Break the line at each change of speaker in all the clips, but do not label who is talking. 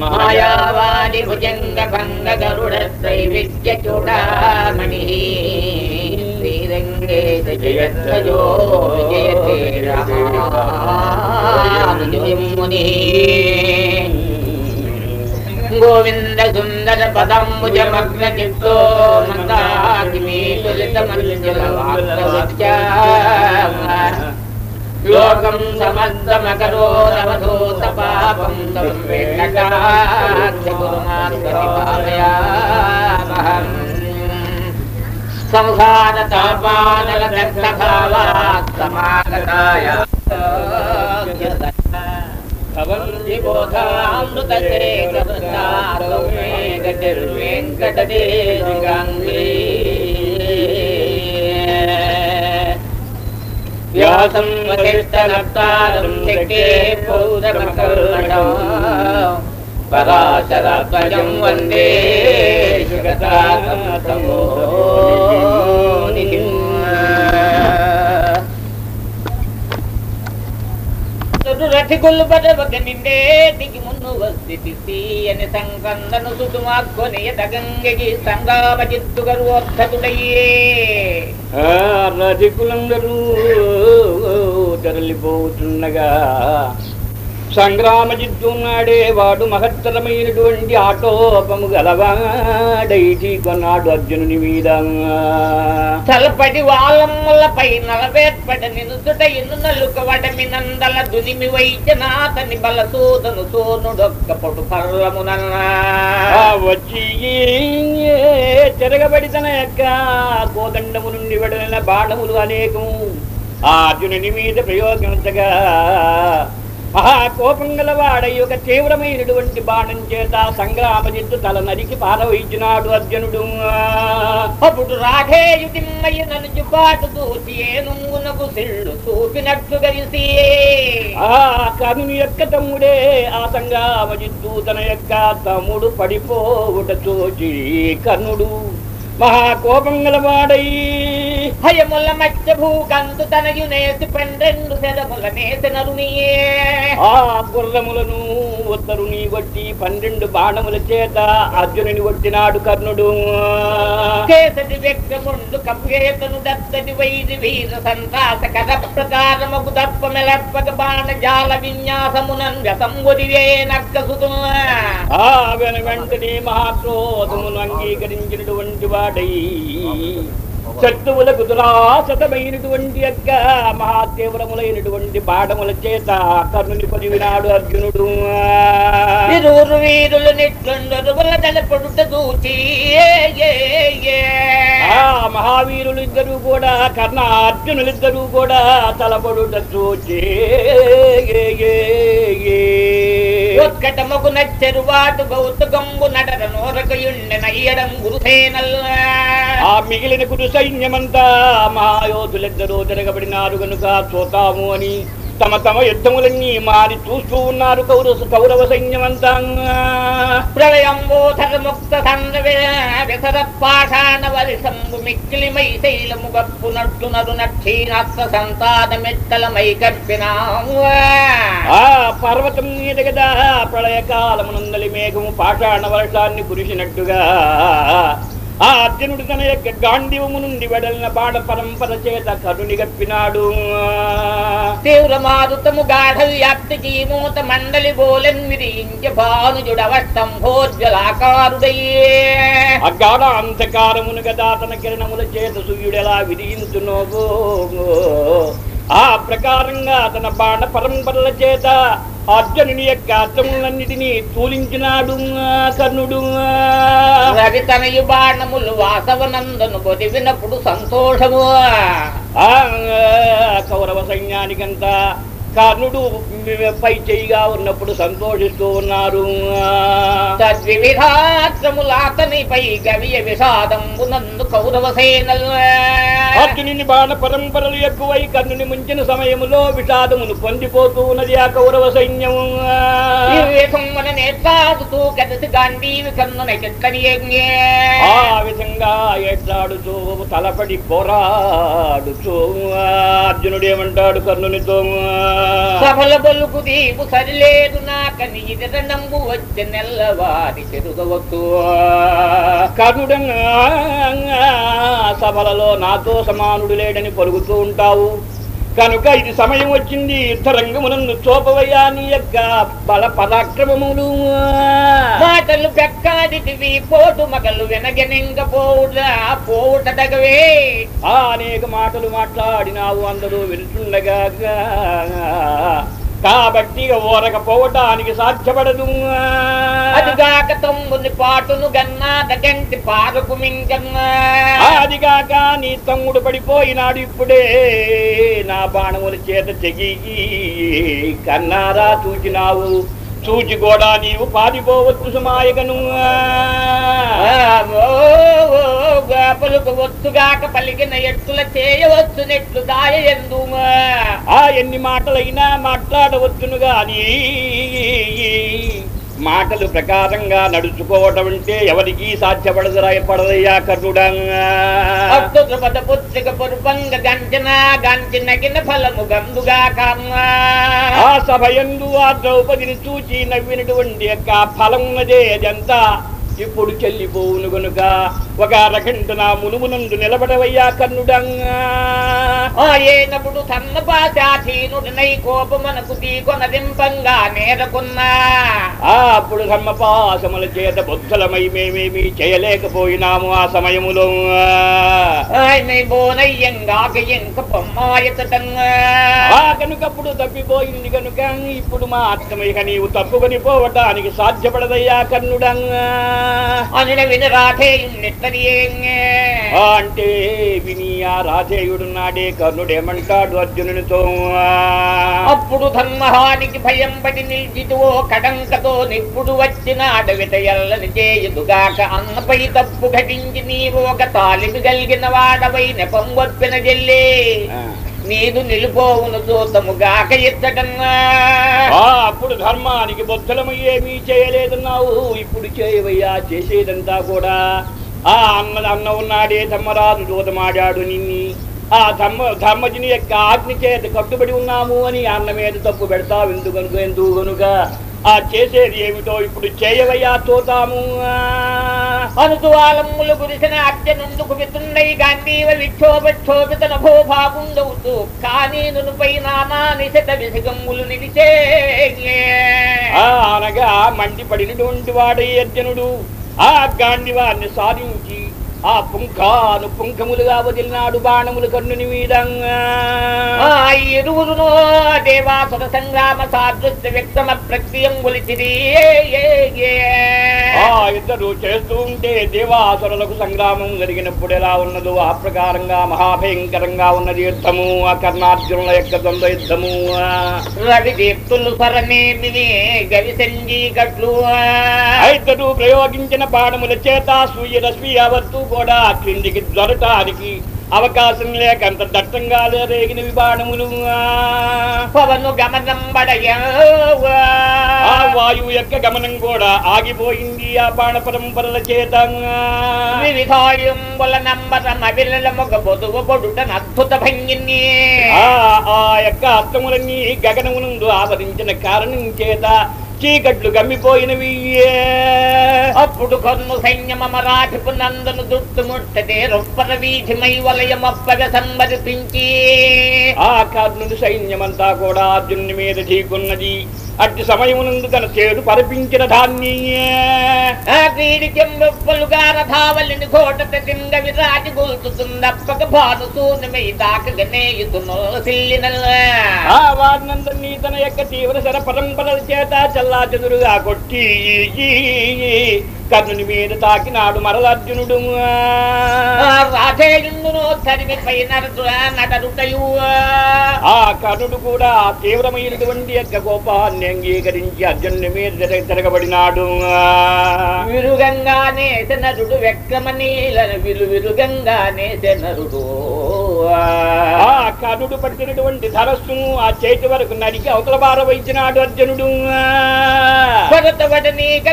మాయావాది భుజంగ భంగ గరుడ త్రైవిద్య చూడామణి. శ్రీరంగే జయత్రజో గోవింద సుందర పదంబుజమగ్న చిత్తో లోకం సమస్తమకరోరవధూత పాపం తం వెంకటాక్ష గురుమాత్మనిపాలయామహం సంసార తాపానల దగ్ధభావాత్ సమాగతాయ భవంతి వెంకటదేశికాంగే వ్యాసం వశిష్టనప్తారం శక్తే పౌరమకర్ణం పరాశరాత్మజం వందే జగతాతమో రథికులు పదవక నిండే దిగి మున్ను వస్తి అని సంకందను సుతుమాక్కొని తగంగి సంగామ చిత్తు గర్వోద్ధతుడయ్యే
రధికులందరూ తరలిపోతుండగా సంగ్రామ జిద్దున్నాడే వాడు మహత్తరమైనటువంటి ఆటోపము గలవాడైటి కొన్నాడు అర్జునుని మీద.
తలపడి వాళ్ళమ్మలపై నలవేర్పడ నినుతుట ఇన్ను నలుక వడమి నందల దునిమి వైద్యనాథని బలసూదను సోనుడొక్క పొడు పర్వమునన్నా.
ఆ వచ్చి తిరగబడి తన యొక్క కోదండము నుండి వెడలిన బాణములు అనేకము. ఆ అర్జునుని మీద ప్రయోగించగా మహాకోపం గలవాడై ఒక తీవ్రమైనటువంటి బాణం చేత సంగ్రామ జిత్తు తల నరికి పారవయించినాడు అర్జునుడు.
అప్పుడు రాధేయుడిమ్మయ్య నన్ను పాటు దూచి ఏనుంగునకు సిళ్ళు చూపినట్టు కలిసి
ఆ కనుని యొక్క తమ్ముడే ఆ సంగ్రామ జిత్తు తన యొక్క తమ్ముడు పడిపోవుట చూచి కర్ణుడు మహాకోపం గలవాడై
భయముల మధ్య భూకంతు తనయు నేసి పన్నెండు శరముల నేసి నరునియే
ఆ గుర్రములను ఉత్తరుని కొట్టి పన్నెండు బాణముల చేత అర్జునుని కొట్టినాడు కర్ణుడు.
కేసటి వ్యక్తముండు కపుయేతను దత్తటి వైరి వీర సంతాస కథ ప్రకారముకు దప్ప మెలప్పక బాణ జాల విన్యాసమునన్ వ్యసంబుదివే నక్కసుతు
ఆ వెన వెంటనే మహాక్రోధమును అంగీకరించినటువంటి వాడై శత్రువులకు దురాసతమైనటువంటి యొక్క మహాతీవ్రములైనటువంటి బాణముల చేత కర్ణుని పొదివినాడు అర్జునుడు
వీరులు.
ఆ మహావీరులు ఇద్దరు కూడా కర్ణ అర్జునులిద్దరూ కూడా తలపడుట చూచి
ఉత్కటముకు నచ్చెరువాటు గౌతగంబు నడర నోరకయుండె నయ్యడం గురుసేనల్
ఆ మిగిలిన కురు సైన్యమంతా మహాయోధులెద్దరూ తిరగబడినారు గనుక చూతాము అని తమ తమ యుద్ధములన్నీ మారి చూస్తూ ఉన్నారు కౌరవ కౌరవ సైన్యమంతా.
ముక్త శైలము నట్టు నరు కప్పినా
పర్వతం మీద కదా ప్రళయకాలమునందలి మేఘము పాషాణ వర్షాన్ని కురిసినట్టుగా. ఆ అర్జునుడు తన యొక్క గాంధీవము నుండి వెడలిన బాణ పరంపర చేత కరుని గప్పినాడు.
తీవ్ర మారుతము గాఢ వ్యాప్తి జీమూత మండలి బోలెన్ విరించ భానుజుడవస్తంభోజ్వలాకారుడయ్యే
అగాఢ అంధకారమును గదా తన కిరణముల చేత సూర్యుడెలా విధించునోగో ఆ ప్రకారంగా తన బాణ పరంపరల చేత అర్జునుని యొక్క అర్థములన్నిటినీ తూలించినాడు కర్ణుడు.
తనయు బాణములు వాసవనందను పొదివినప్పుడు సంతోషము?
ఆ కౌరవ సైన్యానికంతా కర్ణుడు పై చేయిగా ఉన్నప్పుడు సంతోషిస్తూ ఉన్నారు.
తద్వివిధాత్రములాతనిపై గవియ విషాదంబునందు కౌరవ సేనల్.
అర్జునుని బాణ పరంపరలు ఎక్కువై కర్ణుని ముంచిన సమయములో విషాదమును పొందిపోతూ ఉన్నది ఆ కౌరవ సైన్యము ఆ విధంగా ఎట్లాడుతూ తలపడి పోరాడుతూ అర్జునుడు ఏమంటాడు కర్ణునితో?
సఫల బలుకు దీపు సరిలేదు నాకని ఇతర నంబు వచ్చే నెల్లవారి చెరుగవచ్చు
కర్ణుడంగా సభలలో నాతో సమానుడు లేడని పలుకుతూ ఉంటావు. కనుక ఇది సమయం వచ్చింది. యుద్ధరంగమునందు చూపవయ్యా నీ యొక్క బల పరాక్రమములు
మాటలు పెక్కాడిటివి పోటు మగలు వెనగనెంగ పోవుట పోవుట తగవే.
ఆ అనేక మాటలు మాట్లాడినావు అందరూ వింటుండగా కాబట్టి ఓరకపోవటానికి సాధ్యపడదు.
అదిగాక తమ్ముని పాటును గన్నా దగంటి పారకు మింగన్నా.
అదిగాక నీ తమ్ముడు పడిపోయినాడు ఇప్పుడే. నా బాణముల చేత తెగి కన్నారా చూచినావు. చూచి కూడా నీవు పారిపోవచ్చు సుమాయగను
ఒత్తుగాక పలికిన ఎట్టుల చేయవచ్చు నెట్లు దాయ ఎందు.
ఆ ఎన్ని మాటలైనా మాట్లాడవచ్చును గాని మాటలు ప్రకారంగా నడుచుకోవటం అంటే ఎవరికి సాధ్యపడదురా పడదయ్యా
గందుగా కమ్మా
ఆ ద్రౌపదిని చూచి నవ్వినటువంటి యొక్క ఫలం ఉన్నదే అదంతా. ఇప్పుడు చెల్లిపోవును గనుక. ఒక అరగంట మునుమునందు నిలబడవయ్యా కన్నుడంగా.
ఆ ఏనప్పుడు సన్నపాశాధీనుడినై కోపమనకు తీకొనదింపంగా నేరకున్నా.
ఆ అప్పుడు ధర్మపాసముల చేత బుద్ధలమై మేమేమి చేయలేకపోయినాము ఆ సమయములో.
ఆయన బోనయ్యంగాక ఎంక పొమ్మాయతంగా
ఆ కనుకప్పుడు తప్పిపోయింది కనుక ఇప్పుడు మా ఆత్మయ్య నీవు తప్పుకొని పోవటానికి సాధ్యపడదయ్యా కన్నుడంగా.
అనిన విని
అంటే విని ఆ రాధేయుడు నాడే కర్ణుడు ఏమంటాడు అర్జునునితో?
అప్పుడు ధర్మహానికి భయం పడి నిలిచితువో కడంకతో నిప్పుడు వచ్చిన అడవిట ఎల్లని చేయుదుగాక అన్నపై తప్పు ఘటించి నీవు ఒక తాలిమి కలిగిన వాడవై నెపం వప్పిన జల్లి. నీదు నిలిపోవును దూతముగాక ఇత్తటన్నా
ఆ అప్పుడు ధర్మానికి బొత్తలము ఏమీ చేయలేదన్నావు. ఇప్పుడు చేయవయ్యా చేసేదంతా కూడా ఆ అన్న అన్న ఉన్నాడే ధర్మరాజు దూతమాడాడు నిన్ని. ఆ ధర్మ ధర్మజుని యొక్క ఆజ్ఞ చేత కట్టుబడి ఉన్నాము అని అన్న మీద తప్పు పెడతావు ఎందుకు కనుక ఎందుకు కనుక ఆ చేసేది ఏమిటో ఇప్పుడు చేయవయ్యా చూతాము
అనుతువాలమ్ములు గురిసిన అర్జనుందుకు వితున్నై గాంధీవ విక్షోభక్షోభిత నభోభాగుండవుతూ కానీ నునుపై నానా నిశత విసిగమ్ములు నిలిచే
అనగా మండిపడినటువంటి వాడే అర్జునుడు. ఆ గాంధీ వారిని సాధించి ఆ పుంఖాను పుంఖములుగా వదిలినాడు బాణములు కర్ణుని మీదంగా
ఆ ఇరువురును దేవాసుర సంగ్రామ సాదృశ్య వ్యక్తమ ప్రక్రియం గులిచిది
ఆ ఇద్దరు చేస్తూ ఉంటే దేవాసురులకు సంగ్రామం జరిగినప్పుడు ఎలా ఉన్నదో ఆ ప్రకారంగా మహాభయంకరంగా ఉన్నది యుద్ధము ఆ కర్ణార్జునుల యొక్క ద్వంద్వ యుద్ధము. ఆ
రవి దీప్తులు సరనేమిని గవి సంజీ గట్లు
ఇద్దరు ప్రయోగించిన బాణముల చేత సూర్య రశ్మి యావత్తు కూడా క్రిందికి దొరటానికి అవకాశం లేక అంత దట్టంగా రేగినవి బాణములు
పవను
ఆ వాయువు యొక్క గమనం కూడా ఆగిపోయింది ఆ బాణ పరంపరల చేత. ఆ యొక్క అర్థములన్నీ గగనమునందు ఆవరించిన కారణం చేత చీకట్లు గమ్మిపోయినవి.
అప్పుడు కొన్ను సైన్యమరాధిపు నందను దుట్టుముట్టదే రొప్పర వీధిమై వలయమప్పగ సంబరిపించి
ఆ కర్ణుని సైన్యమంతా కూడా అర్జునుని మీద చీకున్నది అట్టి సమయమునందు తన చేడు పరపించిన
క్రీడి చెంబొప్పలుగా రథావలిని కోటత తింగ విరాటి గొలుతుందప్పక భాను సూనమై దాకగనేయుతును
ఆ వారినందరినీ తన యొక్క తీవ్ర శర పరంపరల చేత చల్లా చెదురుగా కొట్టి కర్ణుని మీద తాకినాడు మరలర్జునుడు. ఆ కర్ణుడు కూడా ఆ తీవ్రమైనటువంటి యొక్క కోపాన్ని అంగీకరించి అర్జునుని మీద తిరగ- తిరగబడినాడు.
విరుగంగానే నరుడు వెక్కమనీలను విలు విరుగంగానే నరుడు
ఆ. కర్ణుడు పట్టినటువంటి ధరస్సును ఆ చేతి వరకు నరికి అవతల బార వైచినాడు అర్జునుడు.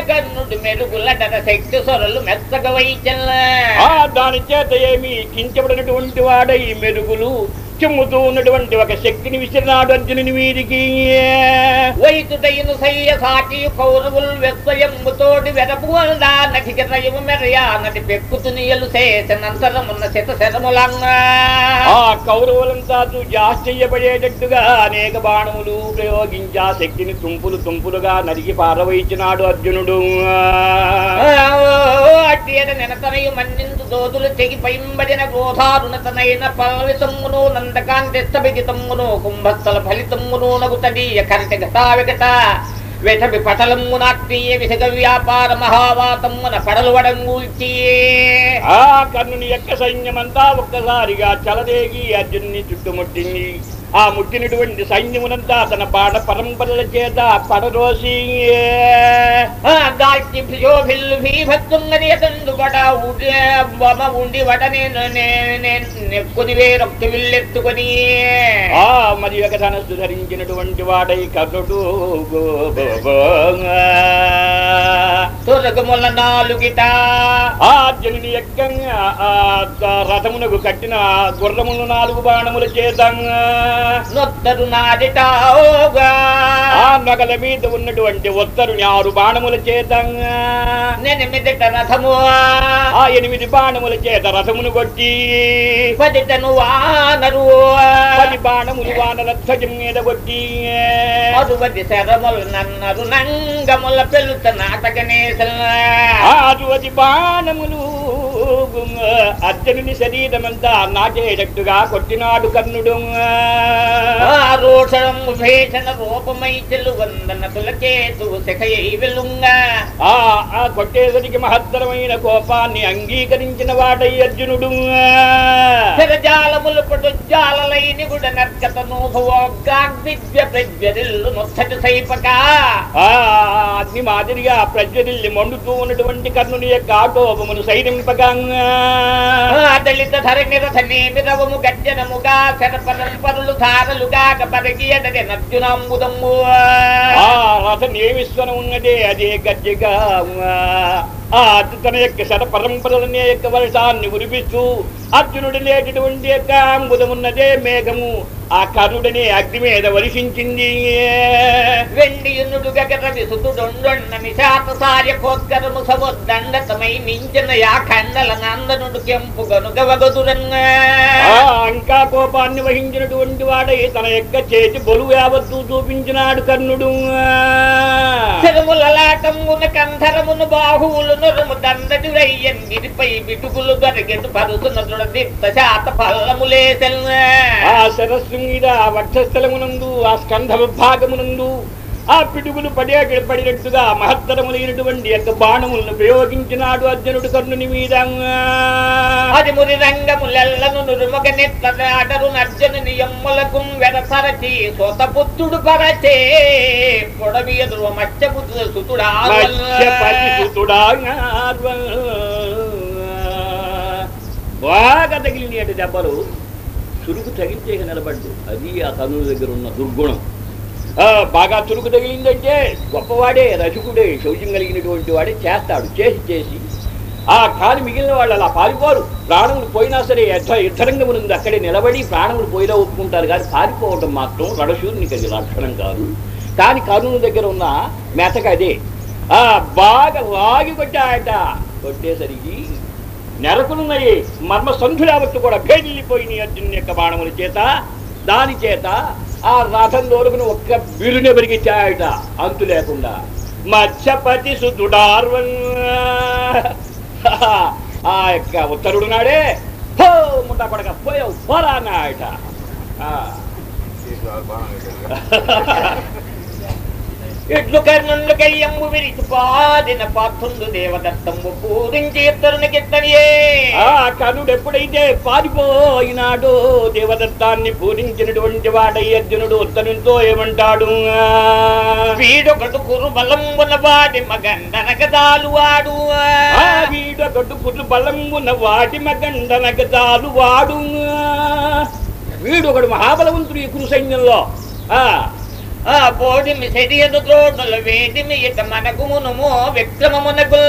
కర్ణుడు మెరుగులటన శక్తి సొరలు మెత్తగ వైచల్ల
ఆ దాని చేత ఏమి కించబడినటువంటి వాడై మెరుగులు చెమ్ముతూ ఉన్నటువంటి ఒక శక్తిని విసిరినాడు అర్జునుని వీరికి
వైతుడైన సయ్య సాటి కౌరవులు వెస్వయమ్ముతోటి వెరపువల్దా నటిక రయము మెరయా నటి చేసినంతరమున్న శత శరములంగా
ఆ కౌరవులంతా ఆశ్చర్యపడేటట్టుగా అనేక బాణములు ప్రయోగించి ఆ శక్తిని తుంపులు తుంపులుగా నరికి పారవయించినాడు అర్జునుడు.
అట్టి నెనతనయు మన్నిందు దోదులు తెగి పైంబడిన గోధారుణతనైన పల్వితమ్మును నందకాంతిస్తభిగితమ్మును కుంభస్థల ఫలితమ్మును నగుతడీయ కరిట గతా విగట వెటబి పటలమ్మునాట్టీయ విసగ వ్యాపార మహావాతమ్మున పడలు వడంగూల్చి
ఆ కర్ణుని యొక్క సైన్యమంతా ఒక్కసారిగా చలదేగి అర్జున్ని చుట్టుముట్టింది. ఆ ముట్టినటువంటి సైన్యమునంతా తన బాణ పరంపరల చేత పడరోసి
ఉడి నేను నెక్కుని వేరొక్తి విల్లెత్తుకొని.
ఆ మరి ఒక ధనస్సు ధరించినటువంటి వాడై కర్ణుడు
తురగముల నాలుగిట.
ఆ యొక్క ఆ రథమునకు కట్టిన గుర్రములు నాలుగు బాణముల చేత
నొత్తరు నాడిట
ఆ నగల మీద ఉన్నటువంటి ఉత్తరుని ఆరు బాణముల చేత
నెనిమిదిట రథము.
ఆ ఎనిమిది బాణముల చేత రథమును కొట్టి.
పదిటను వానరు.
పది బాణములు వానర ధ్వజం మీద కొట్టి.
అరువది శరములు నన్నరు నంగముల పెలుత నాటకనేసల
ఆ అటువంటి బాణములు అర్జునుని శరీరమంతా నాటేటట్టుగా కొట్టినాడు కర్ణుడు
భేషణ రూపమై చెల్లు వందన
ఆ ఆ కొట్టేసరికి మహత్తరమైన కోపాన్ని అంగీకరించిన వాడై అర్జునుడు
జాలలైని గుడ ప్రజ్వరిల్లు సైపక.
ఆ అగ్ని మాదిరిగా ప్రజ్వరిల్లి మండుతూ ఉన్నటువంటి కర్ణుని యొక్క ఆటోపమును సైరింపగా
దళిత ధరణి రథ నేమిరవము గర్జనముగా శరపరంపరులు ధారలుగా పరిగియడది నర్జునాంబుదమ్ము.
ఆ రథ నేమిశ్వరం ఉన్నదే అదే గజ్జగా ఆ తన యొక్క శర పరంపరలనే యొక్క వర్షాన్ని కురిపిస్తూ అర్జునుడు లేటటువంటి యొక్క అంబుదమున్నదే మేఘము. ఆ కరుడనే అగ్ని మీద వర్షించింది.
వెండియునుడు గగర విసుతుడొండొన్న నిశాత సార్య కోత్కరము సముద్దండతమై మించిన యా ఖండల నందనుడు కెంపు గనుగవగదురన్న.
ఆ ఇంకా కోపాన్ని వహించినటువంటి వాడై తన యొక్క చేతి బొలు యావత్తు చూపించినాడు కర్ణుడు.
చెరుములలాటమున కంధరమును బాహువులు నొరుము దండటి రయ్యన్ గిరిపై బిటుకులు దొరకెటు పరుసున దృఢదీప్త శాత పల్లములేసెల్
ఆ సరస్సు మీద ఆ వక్షస్థలమునందు ఆ స్కంధ విభాగమునందు ఆ పిడుగులు పడే పడినట్టుగా మహత్తరములైనటువంటి యొక్క బాణములను ప్రయోగించినాడు అర్జునుడు కర్ణుని మీద.
అది మురి రంగములెల్లను నురుమగ నెత్తడాడరు నర్జను నియమ్ములకు వెరసరచి సొతపుత్రుడు పరచే పొడవి ఎదురు మత్స్యపుత్రుడు సుతుడా
మత్స్యపతి సుతుడా బాగా తగిలినాడు దెబ్బలు. చురుకు తగిలితే నిలబడ్డు. అది ఆ తనువు దగ్గర ఉన్న దుర్గుణం. ఆ, బాగా చురుకు తగిలిందంటే గొప్పవాడే రజకుడే శౌర్యం కలిగినటువంటి వాడే చేస్తాడు. చేసి చేసి. ఆ కాలు మిగిలిన వాళ్ళు అలా పారిపోరు. ప్రాణములు పోయినా సరే యుద్ధ యుద్ధరంగం ఉంది. అక్కడే నిలబడి ప్రాణములు పోయినా ఒప్పుకుంటారు. కానీ పారిపోవడం మాత్రం రణశూరునికి అది లక్షణం కాదు. కానీ కరుణ దగ్గర ఉన్న మెతక అదే. ఆ బాగా వాగి కొట్టాయట. కొట్టేసరికి నెరకులున్నాయి మర్మ సంధులావత్తు కూడా భేదిల్లిపోయినాయి అర్జునుని యొక్క బాణముల చేత. దాని చేత ఆ రథం దోలుకుని ఒక్క బిరుని పెరిగిచ్చాయట అంతు లేకుండా. మత్స్యపతి సుతుడార్వన్ ఆ యొక్క ఉత్తరుడు నాడే హో ముట్టా కొడక పోయావు పోరా అన్నాయట ఆ.
ఇట్లు విరిచి పాదిన పాత్రుండు దేవదత్తంబు పూరించి ఇద్దరునికిద్దనియే
ఆ కర్ణుడు ఎప్పుడైతే పారిపోయినాడో దేవదత్తాన్ని పూరించినటువంటి వాడై అర్జునుడు ఉత్తరంతో ఏమంటాడు?
వీడొకడు కురు బలంబున వాడి మగండనక దాలు వాడు
వీడ పుట్లు బలంగున్న వాటి మగండనక చాలు వాడు వీడు ఒకడు మహాబలవంతుడు ఈ కురు సైన్యంలో ఆ
ఆ పోడిమి సెడియను ద్రోణుల వేడిమి ఇట మనకు మునుము విక్రమమునకు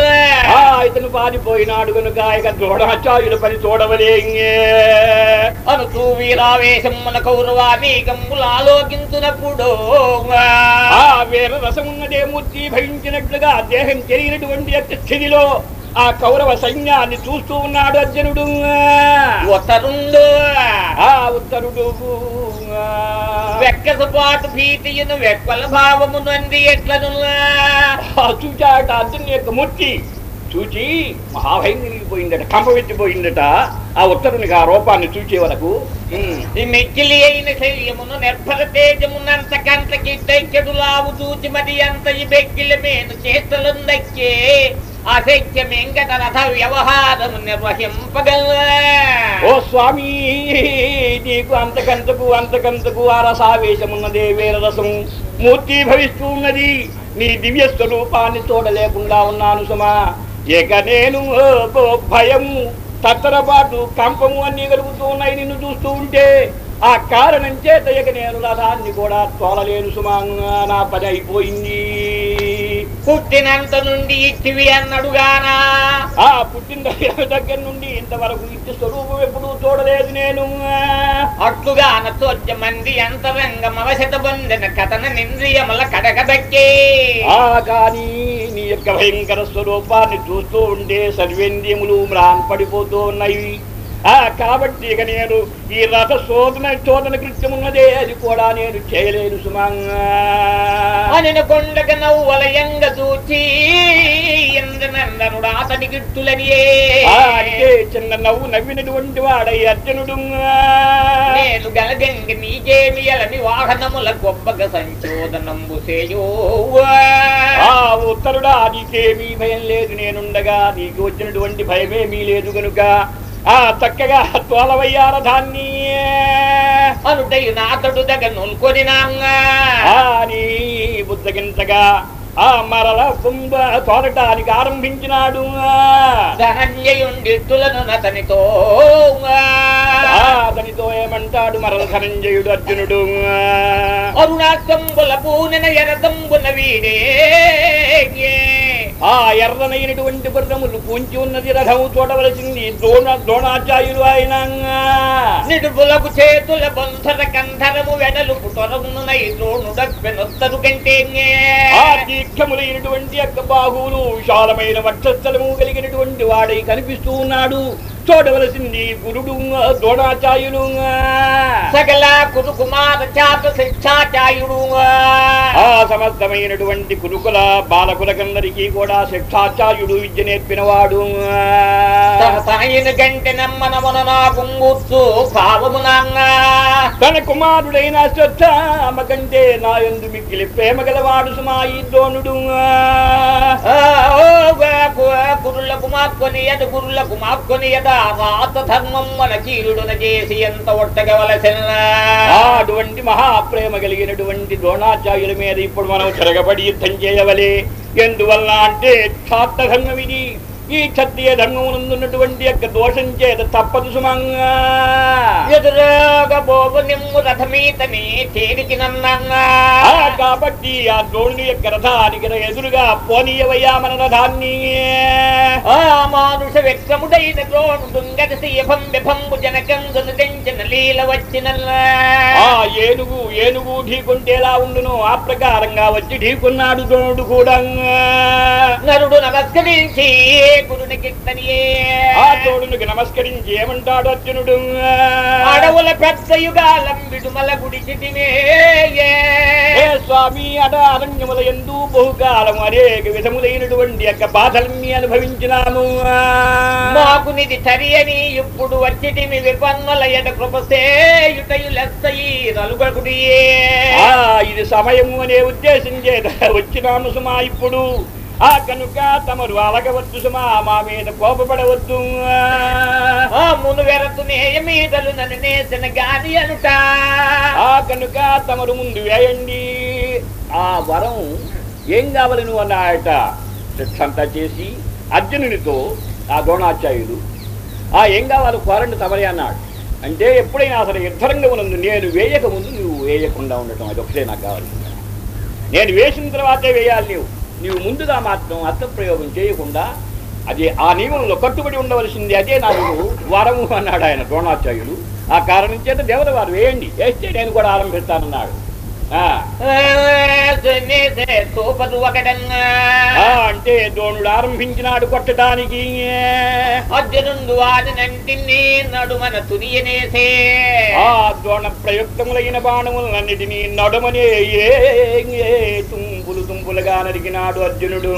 ఆ ఇతను పారిపోయినాడు కనుక ఇక ద్రోణాచార్యుల పని చూడవలే
అనుచూ వీరావేశమున కౌరవానీకములు ఆలోకించునప్పుడు
ఆ వీర రసమున్నదే మూర్తి భయించినట్లుగా దేహం తెలియనటువంటి యొక్క స్థితిలో ఆ కౌరవ సైన్యాన్ని చూస్తూ ఉన్నాడు అర్జునుడు.
ఉత్తరుండు.
ఆ ఉత్తరుడు.
వెక్కసపాటు భీతియును వెక్కల భావము నంది ఎట్లను
ఆ చూచాట అర్జున్ యొక్క మూర్తి. చూచి మహాభయంకరిగిపోయిందట కంపవెత్తిపోయిందట. ఆ ఉత్తరునికి ఆ రూపాన్ని చూచే వరకు.
ఈ మెక్కిలి అయిన శల్యమును నిర్భర తేజమునంత దైత్యడు లావు చూచి మరి అంత ఈ బెక్కిల మేను చేష్టలుందక్కే అసత్యమెంగట రథ వ్యవహారము నిర్వహింపగల
ఓ స్వామి నీకు అంతకంతకు అంతకంతకు ఆ రసావేశమున్నదే వేర రసం మూర్తి భవిస్తూ ఉన్నది. నీ దివ్య స్వరూపాన్ని చూడలేకుండా ఉన్నాను సుమా. ఇక నేను ఓ, భయము తత్తరపాటు కంపము అన్ని కలుగుతూ ఉన్నాయి నిన్ను చూస్తూ ఉంటే. ఆ కారణం చేత ఇక నేను రథాన్ని కూడా తోలలేను సుమా. నా పని అయిపోయింది.
పుట్టినంత నుండి ఇచ్చివి అన్నడుగానా.
ఆ పుట్టిన దగ్గర దగ్గర నుండి ఇంతవరకు ఇచ్చి స్వరూపం ఎప్పుడూ చూడలేదు నేను.
అట్లుగా అనచోద్య మంది అంతరంగం అవశత పొందిన కథన నింద్రియముల కడగదక్కే
ఆ కానీ నీ యొక్క భయంకర స్వరూపాన్ని చూస్తూ ఉంటే సర్వేంద్రియములు మ్రాన్ పడిపోతూ ఉన్నాయి. ఆ కాబట్టి ఇక నేను ఈ రథ శోధన శోధన కృత్యమున్నదే అది కూడా నేను చేయలేను సుమంగా.
కొండక నవ్వలయంగ చూచి అతని గిట్టులనియే.
ఆ అంటే చిన్న నవ్వు నవ్వినటువంటి వాడై అర్జునుడు
నేను గలగంగ నీకేమి ఎలని వాహనముల గొప్పగ సంచోదనంబు సేయో
ఆ ఉత్తరుడా నీకేమీ భయం లేదు నేనుండగా నీకు వచ్చినటువంటి భయమేమీ లేదు గనుక. ఆ చక్కగా తోలవయ్యా రథాన్ని
అనుటై నాతడు దగ నొల్కొని
ఆ నీ బుద్ధగింతగా ఆ మరల కుంభ తోలటానికి ఆరంభించినాడు.
ధనంజయుండిట్టులను నతనితో
ఆ అతనితో ఏమంటాడు మరల ధనంజయుడు అర్జునుడు?
అరుణాకంబుల పూనెన ఎరదంబున వీడే
ఆ ఎర్రనైనటువంటి గుర్రములు పూంచి ఉన్నది రథము చూడవలసింది. ద్రోణ ద్రోణాచార్యులు ఆయన
నిడుపులకు చేతుల బంధర కంధరము వెడలు పుటరమునై ద్రోణుడప్పెనొత్తరు కంటే
ఆ దీక్షములైనటువంటి యొక్క బాహువులు విశాలమైన వక్షస్థలము కలిగినటువంటి వాడై కనిపిస్తూ ఉన్నాడు. చూడవలసింది గురుడు ద్రోణాచార్యులు
సకల కురు కుమార చాత శిక్షాచాయుడు
సమర్థమైనటువంటి గురుకుల కురుకుల బాలకులకందరికీ కూడా శిక్షాచార్యుడు విద్య నేర్పినవాడు.
సాయిన గంటె నమ్మనమున నా కుంగుచ్చు భావమునాంగ.
తన కుమారుడైన శ్రద్ధ కంటే నా ఎందు మిక్కిలి ప్రేమ గలవాడు సుమాయి ద్రోణుడు
గురులకు మాక్కొని ఎద గురులకు మాక్కొని ఎద రాత ధర్మం మన కీలుడున చేసి ఎంత ఒట్టగవలసిన.
అటువంటి మహాప్రేమ కలిగినటువంటి ద్రోణాచార్యుల మీద ఇప్పుడు మనం తిరగబడి యుద్ధం చేయవలే. ఎందువల్ల అంటే క్షాత్ర ధర్మం ఇది. ఈ క్షత్రియ ధర్మమునందున్నటువంటి యొక్క దోషం చేత తప్పదు సుమంగా. కాబట్టి ఆ ద్రోణుని యొక్క రథానికి ఎదురుగా పోనీయవయ్యా మన రథాన్ని.
ఆ మానుష లీల వచ్చిన
ఆ ఏనుగు ఏనుగు ఢీకొంటేలా ఉండును. ఆ ప్రకారంగా వచ్చి ఢీకున్నాడు ద్రోణుడు కూడా.
నరుడు నమస్కరించి గురుని కిట్టనియే
ఆ తోడునికి నమస్కరించి ఏమంటాడు అర్జునుడు?
అడవుల పెద్ద యుగాలం విడుమల గుడిచిటినే
ఏ స్వామి అడ అరణ్యముల ఎందు బహుకాలం అనేక విధములైనటువంటి యొక్క బాధలన్నీ అనుభవించినాము.
మాకు నిధి సరియని ఇప్పుడు వచ్చిటిమి విపన్నుల ఎడ కృపసేయుటయు లెస్సయి నలుగకుడియే
ఆ ఇది సమయము అనే ఉద్దేశం చేత వచ్చినాము సుమా ఇప్పుడు. ఆ కనుక తమరు అలగవద్దు సుమా మా మీద కోపపడవద్దు.
ఆ మును వెరతు నేయమీదలు నన్ను నేసిన గాని అనుట.
ఆ కనుక తమరు ముందు వేయండి. ఆ వరం ఏం కావాలి నువ్వు అన్నాయట. శిక్షంతా చేసి అర్జునునితో ఆ ద్రోణాచార్యుడు ఆ ఏం కావాలి కోరండి తమరే అన్నాడు. అంటే ఎప్పుడైనా అసలు యుద్ధరంగమునందు నేను వేయక ముందు నువ్వు వేయకుండా ఉండటం అది ఒకటే నాకు కావాలి. నేను వేసిన తర్వాతే వేయాలి నీవు. నీవు ముందుగా మాత్రం అర్థప్రయోగం చేయకుండా అది ఆ నియమంలో కట్టుబడి ఉండవలసింది అదే నాకు వరము అన్నాడు ఆయన ద్రోణాచార్యుడు. ఆ కారణం చేత దేవత వారు వేయండి. వేస్తే నేను కూడా ఆరంభిస్తానన్నాడు. అంటే ద్రోణుడు ఆరంభించినాడు కొట్టడానికి.
అర్జునుండు నడుమన
ఆ ద్రోణ ప్రయుక్తములైన బాణములన్నిటినీ నడుమనే తుంపులు తుంపులుగా నరికినాడు అర్జునుడు.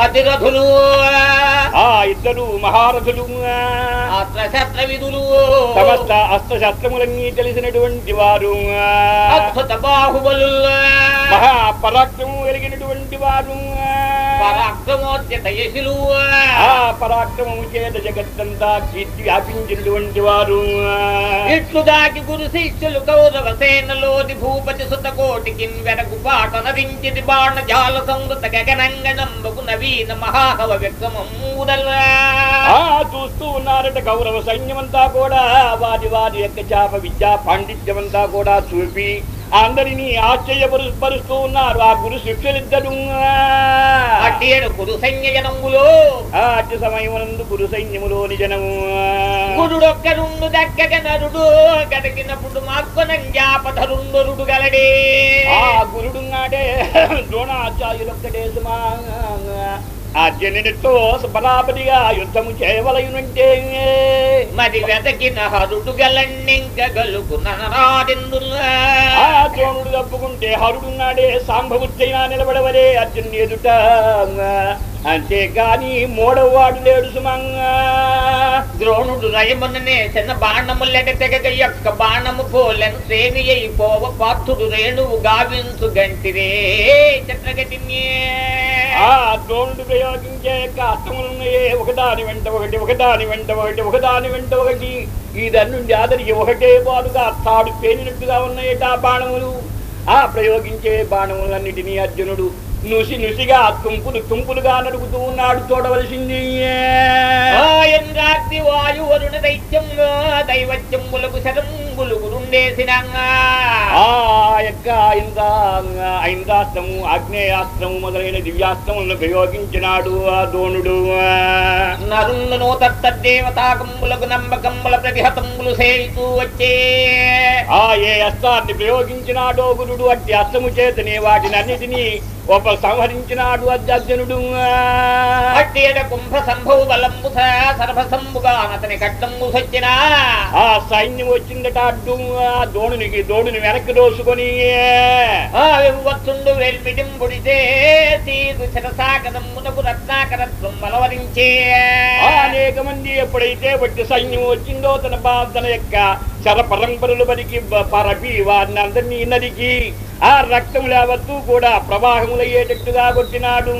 అతిరథులు.
ఆ ఇద్దరు మహారథులు.
అస్త్రశస్త్ర విధులు
సమస్త అస్త్రశస్త్రములన్నీ తెలిసినటువంటి వారు.
అద్భుత బాహుబలు.
మహాపరాక్రమం కలిగినటువంటి వారు. ఆ పరాక్రమము చేత జగత్తంతా కీర్తి వ్యాపించినటువంటి వారు.
ఇట్లు దాకి గురు శిష్యులు కౌరవ సేనలోని భూపతి సుత కోటికి వెనకు పాట నరించిది బాణ జాల సంవృత గగనంగనంబకు నవీన మహాహవ
ఆ చూస్తూ ఉన్నారట కౌరవ సైన్యమంతా కూడా. వారి వారి యొక్క చాప విద్యా పాండిత్యమంతా కూడా చూపి అందరినీ ఆశ్చర్యపరు పరుస్తూ ఉన్నారు. ఆ గురు
అట్టేడు గురు
అట్టి సమయమునందు గురు సైన్యములోని జనము
గురుడొక్కరుండు దక్కగ నరుడు. గడిగినప్పుడు మాకొనంజాపధరుండరుడు గలడే.
ఆ గురుడున్నాడే. ద్రోణాచార్యులొక్కడే సుమా. ఆ జనునితో బరాబరిగా యుద్ధము చేయవలయునంటే
మరి వెతకిన హరుడు
ఆ ద్రోణుడు తప్పుకుంటే హరుడున్నాడే సాంభవుచ్చైనా నిలబడవలే అర్జున్ ఎదుట. అంతేగాని మూడవవాడు లేడు సుమంగా.
ద్రోణుడు రయముననే చిన్న బాణములెట తెగక యొక్క బాణము పోలెను శ్రేణి అయిపోవ పార్థుడు రేణువు గావించు గంటిరే చిత్రగతిన్యే.
ఆ ప్రయోగించే యొక్క అర్థములున్నాయే. ఒకదాని వెంట ఒకటి ఒకదాని వెంట ఒకటి ఒకదాని వెంట ఒకటి. ఈ దాని ఆదరికి ఒకటే బాలుగా తాడు పేనినట్టుగా ఉన్నాయట ఆ బాణములు. ఆ ప్రయోగించే బాణములన్నిటినీ అర్జునుడు నుసి నుసిగా తుంపులు తుంపులుగా నడుపుతూ ఉన్నాడు చూడవలసింది
వాయు వరుణ దైత్యం దైవత్యములకు శతంబులు
ఆ యొక్క ఐంద్రాస్త్రము ఆగ్నేయాస్త్రము మొదలైన దివ్యాస్త్రములను ప్రయోగించినాడు ఆ ద్రోణుడు.
నరుండును తత్తదేవతాకంబులకు నమ్మకంబుల ప్రతిహతంబులు సేవితూ వచ్చే.
ఆ ఏ అస్త్రాన్ని ప్రయోగించినాడో గురుడు అట్టి అస్త్రము చేతనే వాటిని అన్నిటినీ ఒక సంహరించినాడు అర్జునుడు
అట్టేట కుంభ సంభవ బలంబు సర్వసంబుగా అతని కట్టంబు సొచ్చిన.
ఆ సైన్యం వచ్చిందట అడ్డు. ఆ దోణునికి దోణుని వెనక్కి దోసుకొని.
ఆ వివత్సుండు వెల్మిటింబుడితే తీరు శరసాకరమునకు రత్నాకరత్వం బలవరించే
అనేక మంది ఎప్పుడైతే వచ్చి సైన్యం వచ్చిందో తన తన యొక్క శర పరంపరలు పరికి పరపి వారిని అందరినీ నరికి. ఆ రక్తం లేవత్తూ కూడా ప్రవాహములయ్యేటట్టుగా కొట్టినాడు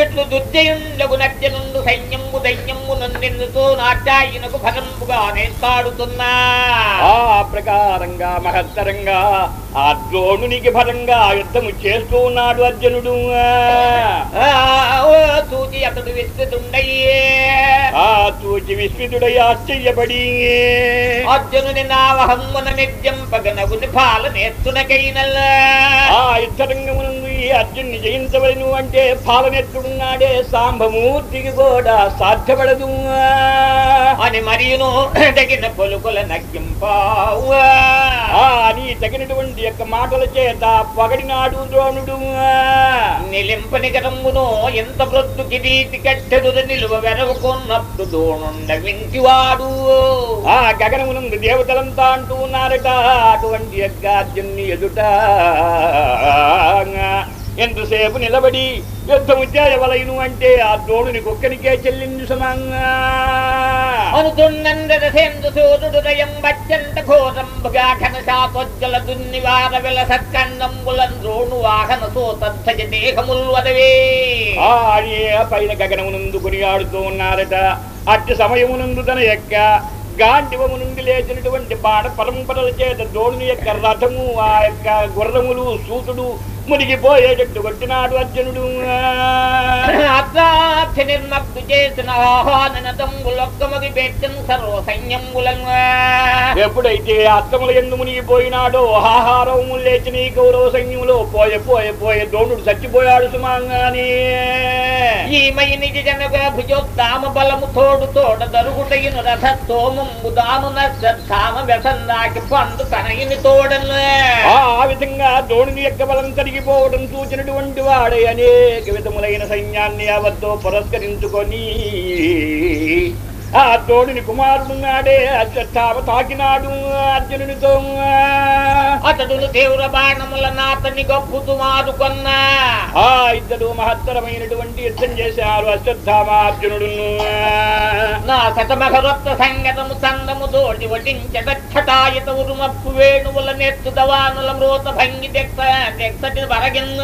ఇట్లు దుర్జయుండగు నత్యనుండు సైన్యంబు దైన్యంబు నన్నెన్నుతో నాట్యాయినకు భగంబుగా నేస్తాడుతున్నా.
ఆ ప్రకారంగా మహత్తరంగా ఆ ద్రోణునికి భరంగా యుద్ధము చేస్తూ ఉన్నాడు అర్జునుడు.
సూచి అతడు విస్తృతుండయ్యే
ఆ చూచి విస్మితుడై ఆశ్చర్యపడి
అర్జునుని నావహమ్మున నిత్యం పగనగుని పాల నేర్చునకైనల్
ఆ యుద్ధరంగమునందు ఈ అర్జున్ని జయించవలను అంటే పాలనెత్తుడున్నాడే సాంబమూర్తికి కూడా సాధ్యపడదు.
అని మరియును తగిన పొలుకుల నగ్గింపావు.
అని తగినటువంటి యొక్క మాటల చేత పగడినాడు ద్రోణుడు.
నిలింపని గరమును ఎంత ప్రొద్దు కిరీటి కట్టెదు నిలువ వెరవకున్నప్పుడు దోణుండ వింటివాడు
ఆ గగనమునందు దేవతలంతా అంటూ ఉన్నారట అటువంటి యొక్క అర్జున్ని ఎదుట. ఎంతసేపు నిలబడి యుద్ధము చేయవలయను అంటే ఆ ద్రోణుని కుక్కనికే చెల్లింది సమంగా. పైన గగనమునందు కొనియాడుతూ ఉన్నారట. అట్టి సమయమునందు తన యొక్క గాండివము నుండి లేచినటువంటి బాణ పరంపరల చేత ద్రోణుని యొక్క రథము ఆ యొక్క గుర్రములు సూతుడు మునిగిపోయేటట్టు కొట్టినాడు అర్జునుడు.
అర్ధాక్ష నిర్మగ్గు చేసిన ఆహ్వానదంబులొక్కమగి పెట్టిన సర్వ సైన్యంబులం
ఎప్పుడైతే అత్తముల ఎందు మునిగిపోయినాడో ఆహారము లేచిన ఈ కౌరవ సైన్యంలో పోయే పోయే పోయే ద్రోణుడు చచ్చిపోయాడు సుమాంగానే.
ఈ మై నిజ జనగ భుజోత్తామ బలము తోడు తోడ దరుగుటయును రథ తోమంబు దాను నశ్రద్ధామ వ్యసన్నాకి పండు తనయుని తోడను.
ఆ విధంగా ద్రోణుని యొక్క బలం తరిగిపోవడం చూచినటువంటి వాడే అనేక విధములైన సైన్యాన్ని యావత్తో పురస్కరించుకొని ఆ ద్రోణుని కుమారుడు నాడే అశ్వత్థామ తాకినాడు అర్జునునితో.
అతడును తీవ్ర బాణముల నాతని గొప్పుతు మారుకొన్నా.
ఆ ఇద్దరు మహత్తరమైనటువంటి యుద్ధం చేశారు అశ్వత్థామ అర్జునుడును.
నా శతమహరత్వ సంగతము చందము తోటి వటించటక్షటాయత ఉరుమప్పు వేణువుల నెత్తు దవానుల మృత భంగి దెక్త దెక్సటి వరగిన్న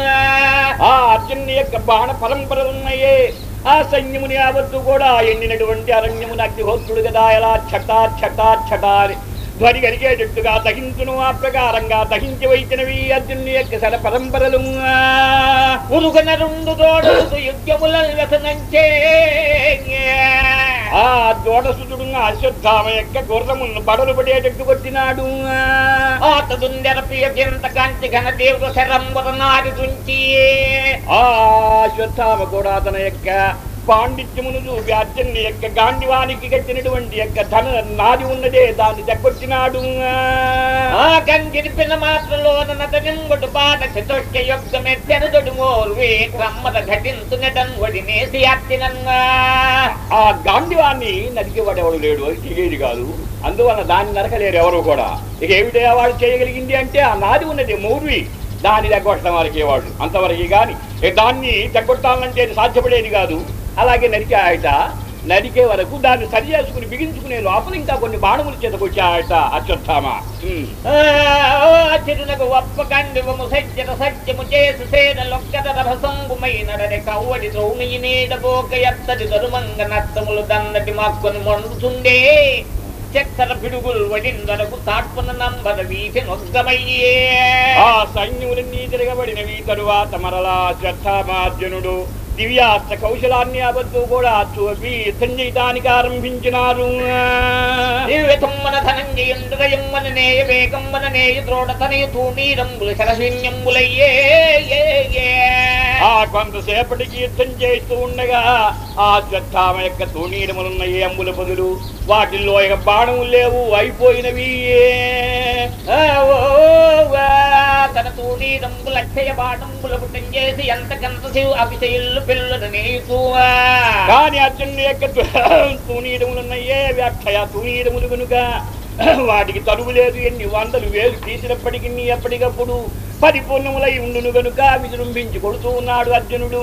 ఆ అర్జునుని యొక్క బాణ పరంపరలున్నాయే. ఆ సైన్యముని యావత్తు కూడా ఎండినటువంటి అరణ్యమున అగ్నిహోత్రుడు కదా ఎలా ఛటా ఛటా ఛటా అని ధ్వని కలిగేటట్టుగా దహించును ఆ ప్రకారంగా దహించి వైచినవి అర్జునుని యొక్క సర పరంపరలు.
ఉరుగన రెండు తోడు యుద్ధముల వ్యసనంచే
ఆ దోడసుతుడు అశ్వత్థామ గుర్రమును బడలు పడేటట్టు కొట్టినాడు
ఆతదుండెరపియ చింత కంచి ఘన తీవ్ర శరంబర నారి తుంచి.
ఆ అశ్వత్థామ కూడా అతని యొక్క పాండిత్యమును చూపి యొక్క గాండివానికి కట్టినటువంటి యొక్క ధన నాది ఉన్నదే దాన్ని దక్కొచ్చినాడు
ఆ కంగిరిపిన మాత్రలోన నతనింగుడు పాట చతుష్ట యొక్కమెత్తెనదొడు మోర్వే
ఆ గాండివాన్ని నరికేవాడెవడు లేడు తెలియదు కాదు. అందువల్ల దాన్ని నరకలేరు ఎవరు కూడా. ఇక ఏమిటో వాడు చేయగలిగింది అంటే ఆ నాది ఉన్నది మూర్వి. దాన్ని తగ్గొట్టడం వరకేవాడు అంతవరకు కానీ దాన్ని తగ్గొట్టాలంటే సాధ్యపడేది కాదు. అలాగే నరికాయట. నరికే వరకు దాన్ని సరి చేసుకుని బిగించుకునే లోపల ఇంకా కొన్ని బాణములు చేతకొచ్చాయట అశ్వత్థామ ఉమ్.
చిరునకు ఒప్ప కండివము సత్యము చేసు సేన లొక్కద రభసంగుమైన రరె కవ్వడి ద్రౌణి నీడబోక ఎత్తడి దరుమంగ నత్తములు దన్నటి మాక్కొని మండుతుండే. చక్కర పిడుగులు వడిందరకు తాట్పున నంబర వీధి నొగ్గమయ్యే.
ఆ సైన్యములన్నీ తిరగబడినవి తరువాత మరలా అశ్వత్థామార్జునుడు దివ్యాస్త్ర కౌశలాన్ని అబద్ధు కూడా చూపి యుద్ధం చేయటానికి ఆరంభించినారు
నేయ ద్రోడతనయ తూణీరంబుల శరశూన్యంబులయ్యే.
ఆ కొంతసేపటికి యుద్ధం చేస్తూ ఉండగా ఆ అశ్వత్థామ యొక్క తూణీరములున్న ఏ అంబుల బదులు వాటిల్లో ఇక బాణములు లేవు అయిపోయినవి.
తన తూణీరంబుల అక్షయ బాణంబుల పుట్టం చేసి ఎంతకంత శివు అభిషయులు
కానీ అర్జునుని యొక్క తూనీరములున్నాయే వ్యాఖ్య తూనీరములు కనుక వాటికి తరువు లేదు. ఎన్ని వందలు వేలు తీసినప్పటికీ ఎప్పటికప్పుడు పరిపూర్ణములై ఉండును గనుక విజృంభించి కొడుతూ ఉన్నాడు అర్జునుడు.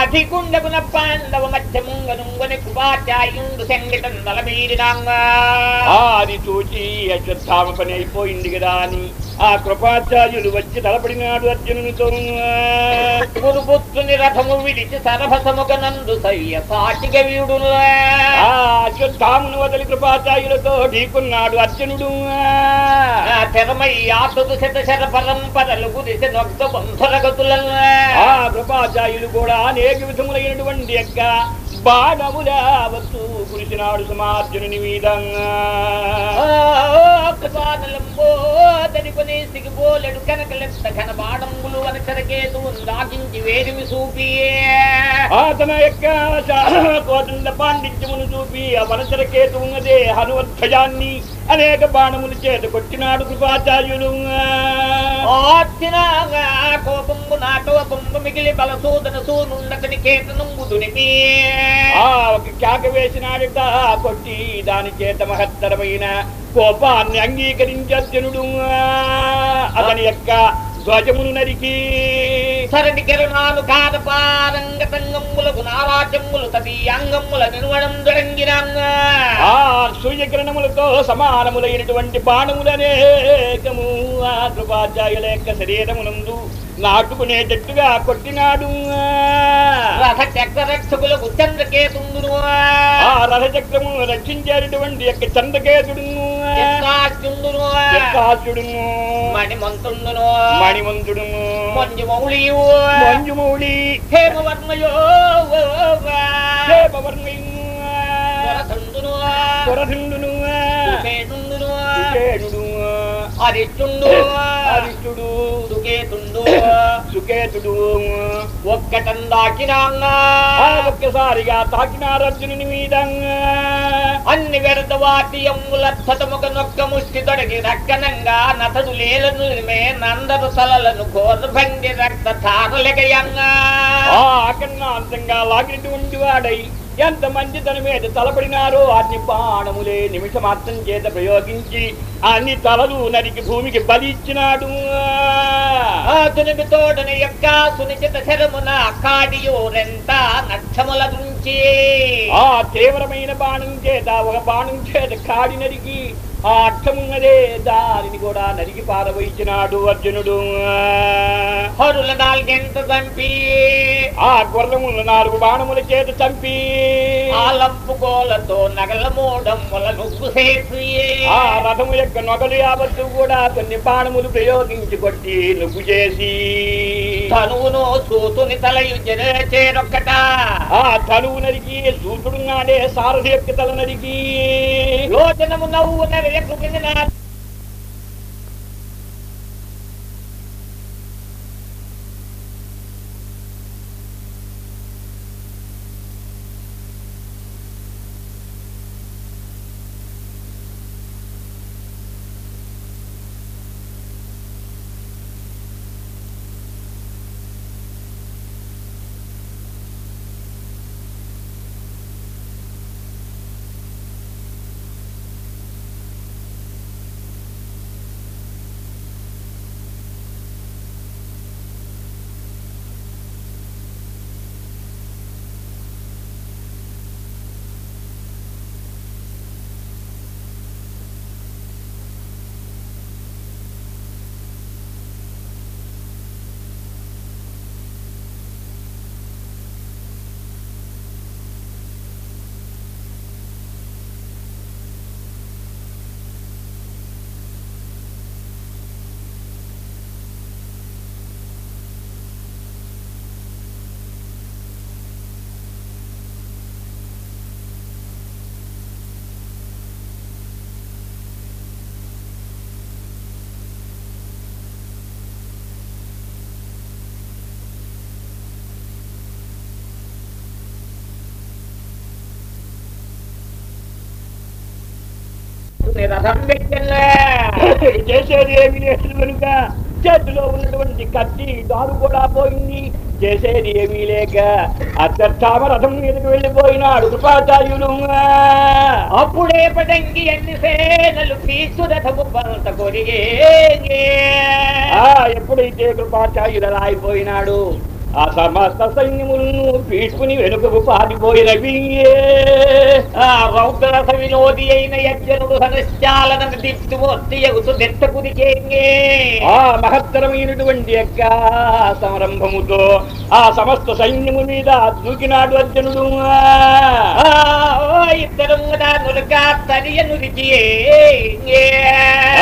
అధికుండగున పాండవ మధ్య ముంగనుంగని కృపాచార్యుండు సంగీతం నలమీరినాంగా
అది చూచి అశ్వత్థామ పని అయిపోయింది కదా అని. ఆ కృపాచార్యులు వచ్చి తలపడినాడు అర్జునునితో
గురుపుత్రుని రథము విడిచి సరభసముగనందు సయ్య సాటిగ వీడు
ఆ అశ్వత్థామును వదిలి కృపాచార్యులతో ఢీకున్నాడు అర్జునుడు.
తెరమై ఆతుడు శత శర పరంపరలు గురిసి నొక్క
ఆ కృపాచార్యులు కూడా అనేక విధములైనటువంటి యొక్క బాణముల వస్తు కురిసినాడు సమార్జునుని మీదంగా
కృపానలంబోదని కొనే సిగిపోలెడు కనకలెత్త ఘన బాణంబులు వనచరకేతు దాకించి వేరిమి చూపియే.
ఆ తన యొక్క కోదండ పాండిత్యమును చూపి ఆ వనచర కేతు ఉన్నదే హనుమధ్వజాన్ని అనేక బాణములు చేత కొట్టినాడు కృపాచార్యులు
కోపంబు నాటో బొంబు మిగిలి బలసూదన సూనుండతని కేతనంబు దునిపి
ఆ ఒక కేక వేసినాడట కొట్టి దాని చేత మహత్తరమైన కోపాన్ని అంగీకరించి అర్జునుడు అతని యొక్క ధ్వజమును నరికి.
సరటి కిరణాలు కాదపారంగ తంగమ్ములకు నారాజమ్ములు తదీయాంగమ్ముల నినువడం దొరంగినాంగా
ఆ సూర్యకిరణములతో సమానములైనటువంటి బాణములనేకము. ఆ కృపాచార్యుల యొక్క శరీరమునందు నాటుకునేటట్టుగా కొట్టినాడు. ఆ రథచక్రము రక్షించేటటువంటి యొక్క చంద్రకేతుడు.
చక్రాచుందును
చక్రాసుడును
మణిమంతుందును
మణిమంతుడు.
మంజు మౌళియు
మంజుమౌళి.
హేమవర్ణయో
దేవవర్ణయును
వరసందును
కొరధిండును.
అరిష్టుండు
హరిష్ఠుడు
సుకేతుండు
సుకేతుడు
ఒక్కటం దాకినాంగా
ఆ ఒక్కసారిగా తాకినారు అర్జునుని మీద
అన్ని వ్యర్థ వాటియములత్తముక నొక్క ముష్టి తొడగి రక్కనంగా నతడు లేలను మే నందరు సలలను ఘోరభంగి రక్త తారలగయంగా
ఆ అకన్నాంతంగా లాగినటువంటి వాడై ఎంత మంది తన మీద తలపడినారో అన్ని బాణములే నిమిషమాత్రం చేత ప్రయోగించి అన్ని తలలు నరికి భూమికి బలి ఇచ్చినాడు
ఆతునికి తోడని యొక్క సునిచిత శరమున కాడియో రెంట నక్షముల గురించి
ఆ తీవ్రమైన బాణం చేత ఒక బాణం చేత కాడి నరికి ఆ అర్థమున్నదే దానిని కూడా నరికి పారవయించినాడు అర్జునుడు.
హరుల నాలుగెంట చంపి?
ఆ గుర్రములు నాలుగు బాణముల చేత చంపి.
ఆలంపు గోలతో నగల మూడమ్ముల నుగ్గు చేసి
ఆ రథము యొక్క నొగలు యావత్తు కూడా కొన్ని బాణములు ప్రయోగించి కొట్టి నువ్వు చేసి.
తనువును సూతుని తలయు చేరొక్కట.
ఆ తనువు నరికి సూతుడు నాడే సారథి యొక్క తల నరికి.
లోచనము నవ్వు నెరవేకు కింద రథం
చేసేది ఏమి లేదు కనుక చేతిలో ఉన్నటువంటి కత్తి దారు కూడా పోయింది. చేసేది ఏమీ లేక అత్యర్థామ రథం మీదకి వెళ్ళిపోయినాడు కృపాచార్యులు
అప్పుడే పటంగి ఎన్ని సేనలు పీసు రథము పంత కొరిగే
ఆ ఎప్పుడైతే కృపాచార్యులు అలా అయిపోయినాడు ఆ సమస్త సైన్యములను పీడ్చుకుని వెనుకకు పారిపోయినవి
ఆ రౌద్రరథ వినోది అయిన యజ్ఞనుడు హనశ్చాలన దీప్తిమూర్తి ఎగుతు నెట్ట
ఆ మహత్తరమైనటువంటి యొక్క సంరంభముతో ఆ సమస్త సైన్యము మీద దూకినాడు అర్జునుడు.
ఇద్దరం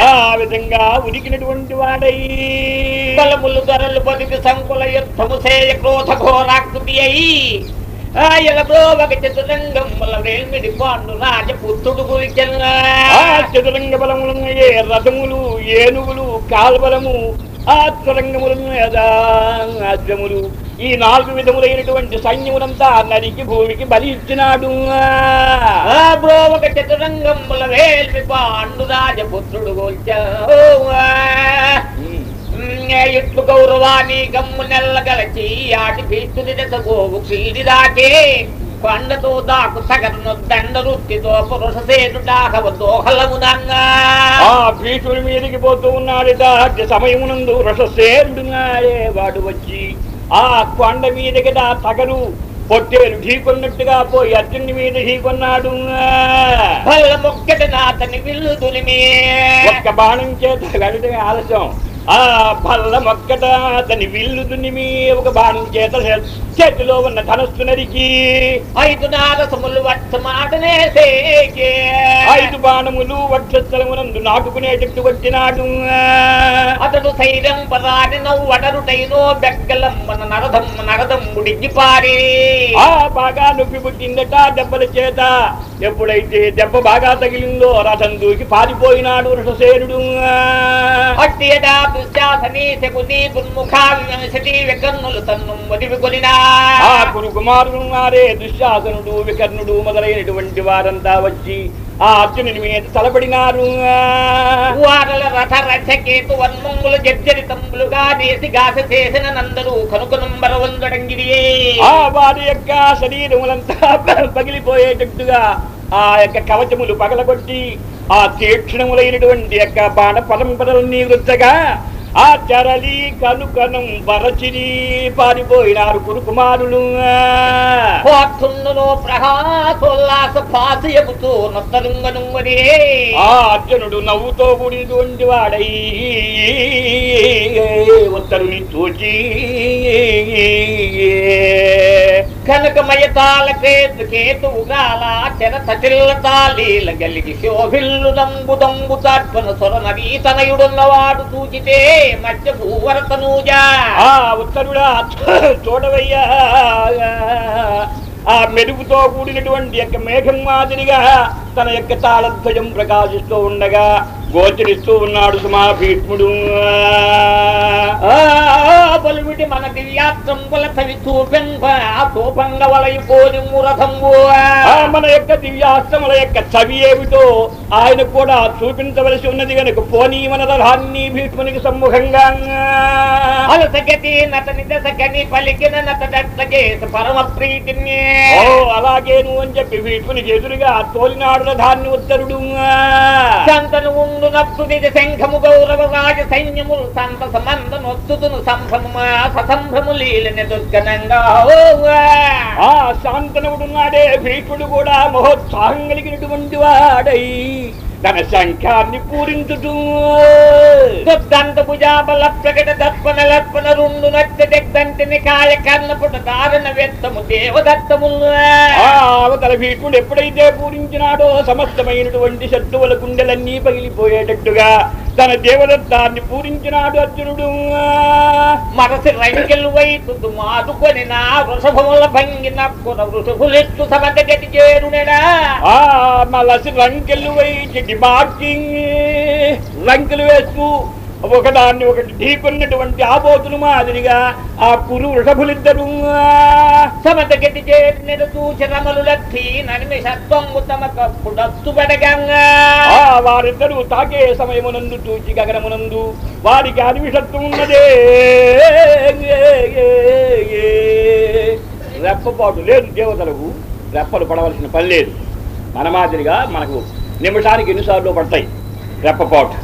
ఆ విధంగా ఉరికినటువంటి వాడై.
బలములు ధరలు బతికి సంకుల యుద్ధము సేయ క్రోధ ఘోరాకృతి అయి ఆయనతో ఒక చతురంగముల వేల్మిడి పాండు రాజపుత్రుడు గురికెల్లా.
ఆ చతురంగ బలములు రథములు ఏనుగులు కాల్బలము ఆ అశ్వములు ఈ నాలుగు విధములైనటువంటి సైన్యములంతా నరికి భూమికి బలి ఇచ్చినాడు.
ఆ బ్రోవక చతురంగముల వేల్పి పాండు రాజపుత్రుడు గోల్చా ఇట్లు గౌరవాన్ని గమ్ము నెల్లగలచి ఆటి భీష్టుని దశ గోవు క్రీడి దాకే కొండతో దాకు సగరును దండ వృత్తితో పురుష సేను దాహవ దోహలమునంగా.
ఆ భీష్ముడి మీదకి పోతూ ఉన్నాడట అట్టి సమయమునందు రససేరుడున్నాడే వాడు వచ్చి. ఆ కొండ మీదకి దా తగరు. పొట్టేలు ఢీకొన్నట్టుగా పోయి అర్జునుడి మీద ఢీకొన్నాడు.
మొక్కట నాతని విల్లు
ఒక్క బాణం చేత గడటమే ఆలస్యం. ఆ బల్ల మొక్కట అతని విల్లు దున్నిమి ఒక బాణం చేత చేతిలో ఉన్న ధనస్సు నరికి.
ఐదు సేకే.
ఐదు బాణములు వక్షస్థలమునందు నాటుకునేటట్టు వచ్చినాడు.
అతడు శైలం పదాని నవ్వడరుటైనో బెగ్గలమ్మన నరదం నరదం ముడిగి పారి.
ఆ బాగా నొప్పి పుట్టిందట దెబ్బల చేత. ఎప్పుడైతే దెబ్బ బాగా తగిలిందో రథం దూకి పారిపోయినాడు రససేనుడు
అట్టియదా
కురు కుమారులు ఉన్నారే దుశ్శాసనుడు వికర్ణుడు మొదలైనటువంటి వారంతా వచ్చి ఆ అర్జునుని మీద తలపడినారు.
వారల రథ రథకేతు వన్మంగులు జర్జరితంబులుగా నేసి గాస చేసిన నందరు
ఆ వారి యొక్క శరీరములంతా పగిలిపోయేటట్టుగా ఆ యొక్క కవచములు పగలగొట్టి ఆ తీక్షణములైనటువంటి యొక్క బాణ పరంపరలన్నీ వృత్తగా ఆ చరలి కనుకనం వరచిరి పారిపోయినారు కురుకుమారులు.
పోతుండును ప్రహాసోల్లాస పాసయముతూ నొత్తలుంగనుంగనే
ఆ అర్జునుడు నవ్వుతో కూడినటువంటి వాడై ఉత్తరుని చూచి.
కనకమయ తాళ కేతు కేతువుగాల చెర సటిల్ల తాళీల గలిగి శోభిల్లు దంబు దంబు తాట్పన సొర నవీతనయుడున్నవాడు చూచితే మధ్య భూవరతనూజా
ఆ ఉత్తరుడా చూడవయ్యా. ఆ మెరుగుతో కూడినటువంటి యొక్క మేఘం మాదిరిగా తన యొక్క తాళధ్వజం ప్రకాశిస్తూ ఉండగా గోచరిస్తూ ఉన్నాడు సుమా భీష్ముడు
బలువిటి మన దివ్యాత్రంబుల తవి చూపెంప తూపంగ వలయిపోని మురథంబు.
ఆ మన యొక్క దివ్యాస్తముల యొక్క చవి ఏమిటో ఆయన కూడా చూపించవలసి ఉన్నది కనుక పోనీ మన రథాన్ని భీష్మునికి సమ్ముఖంగా.
అలసగతి నతని దశకని పలికిన నతడట్లకేస పరమ ప్రీతిన్యే
ఓ అలాగేను అని చెప్పి భీష్మునికి ఎదురుగా తోలినాడు రథాన్ని ఉత్తరుడు.
సంతను ఉండు నప్పు నిజ శంఖము గౌరవ రాజ సైన్యములు సంత సమంద సంభము సంభ్రమ ససంభ్రము లీలని దుర్గనంగా
ఆ శాంతనవుడున్నాడే భీకుడు కూడా మహోత్సాహం కలిగినటువంటి వాడై. తన శంఖాన్ని పూరించుతూ
దుర్దంత భుజాబల ప్రకట దర్పణ లర్పణ రెండు నచ్చ దిగ్దంతిని కాయ కర్ణపుట దారుణ వ్యక్తము దేవదత్తములు.
అవతల భీష్ముడు ఎప్పుడైతే పూరించినాడో సమస్తమైనటువంటి శత్రువుల గుండెలన్నీ పగిలిపోయేటట్టుగా తన దేవదత్తాన్ని పూరించినాడు అర్జునుడు.
మనసి రంకెలు వైతు మాదుకొని నా వృషభముల భంగిన కుర వృషభులెత్తు సమత గతి చేరునెడా.
ఆ మలసి లంకెలు వేయి బాకింగ్ లంకెలు వేస్తూ ఒకదాన్ని ఒకటి ఢీకొన్నటువంటి ఆబోతులు మాదిరిగా ఆ పురు వృషభులిద్దరు
సమత గతి చేరునెడ చూచరమలు లక్షి ననిమిషత్వంగు తమ కప్పుడత్తు బడగంగా
ఆ వారిద్దరూ తాకే సమయమునందు తూచి గగనమునందు వారికి అనిమిషత్వం ఉన్నదే. రెప్పపాటు లేదు దేవతలకు. రెప్పలు పడవలసిన పని లేదు. మన మాదిరిగా మనకు నిమిషానికి ఎన్నిసార్లు పడతాయి రెప్పపాటు.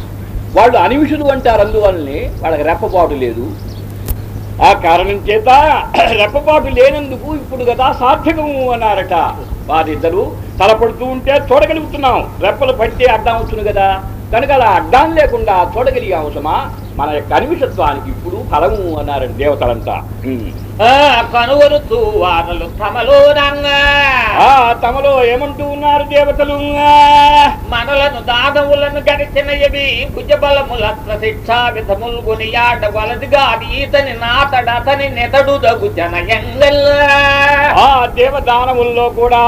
వాళ్ళు అనిమిషులు అంటారు అందువల్లనే వాళ్ళకి రెప్పపాటు లేదు. ఆ కారణం చేత రెప్పపాటు లేనందుకు ఇప్పుడు కదా సార్థకము అన్నారట వారిద్దరూ. తలపడుతూ ఉంటే చూడగలుగుతున్నాం రెప్పలు పడితే అడ్డం అవుతుంది కదా. కనుక అలా అడ్డం లేకుండా చూడగలిగే సుమా మన యొక్క అనిమిషత్వానికి ఇప్పుడు ఫలము అన్నారండి దేవతలంతా.
కనుగొరుతూ వారలు తమలో
తమలో ఏమంటూ ఉన్నారు దేవతలు?
మనలను దానవులను గడిచిన ఎవి భుజబలముల ప్రశిక్షా విధములు కొనియాడ వలదిగా ఈతని నాతడతని నెతడు దగు జనయంగల్
ఆ దేవదానముల్లో కూడా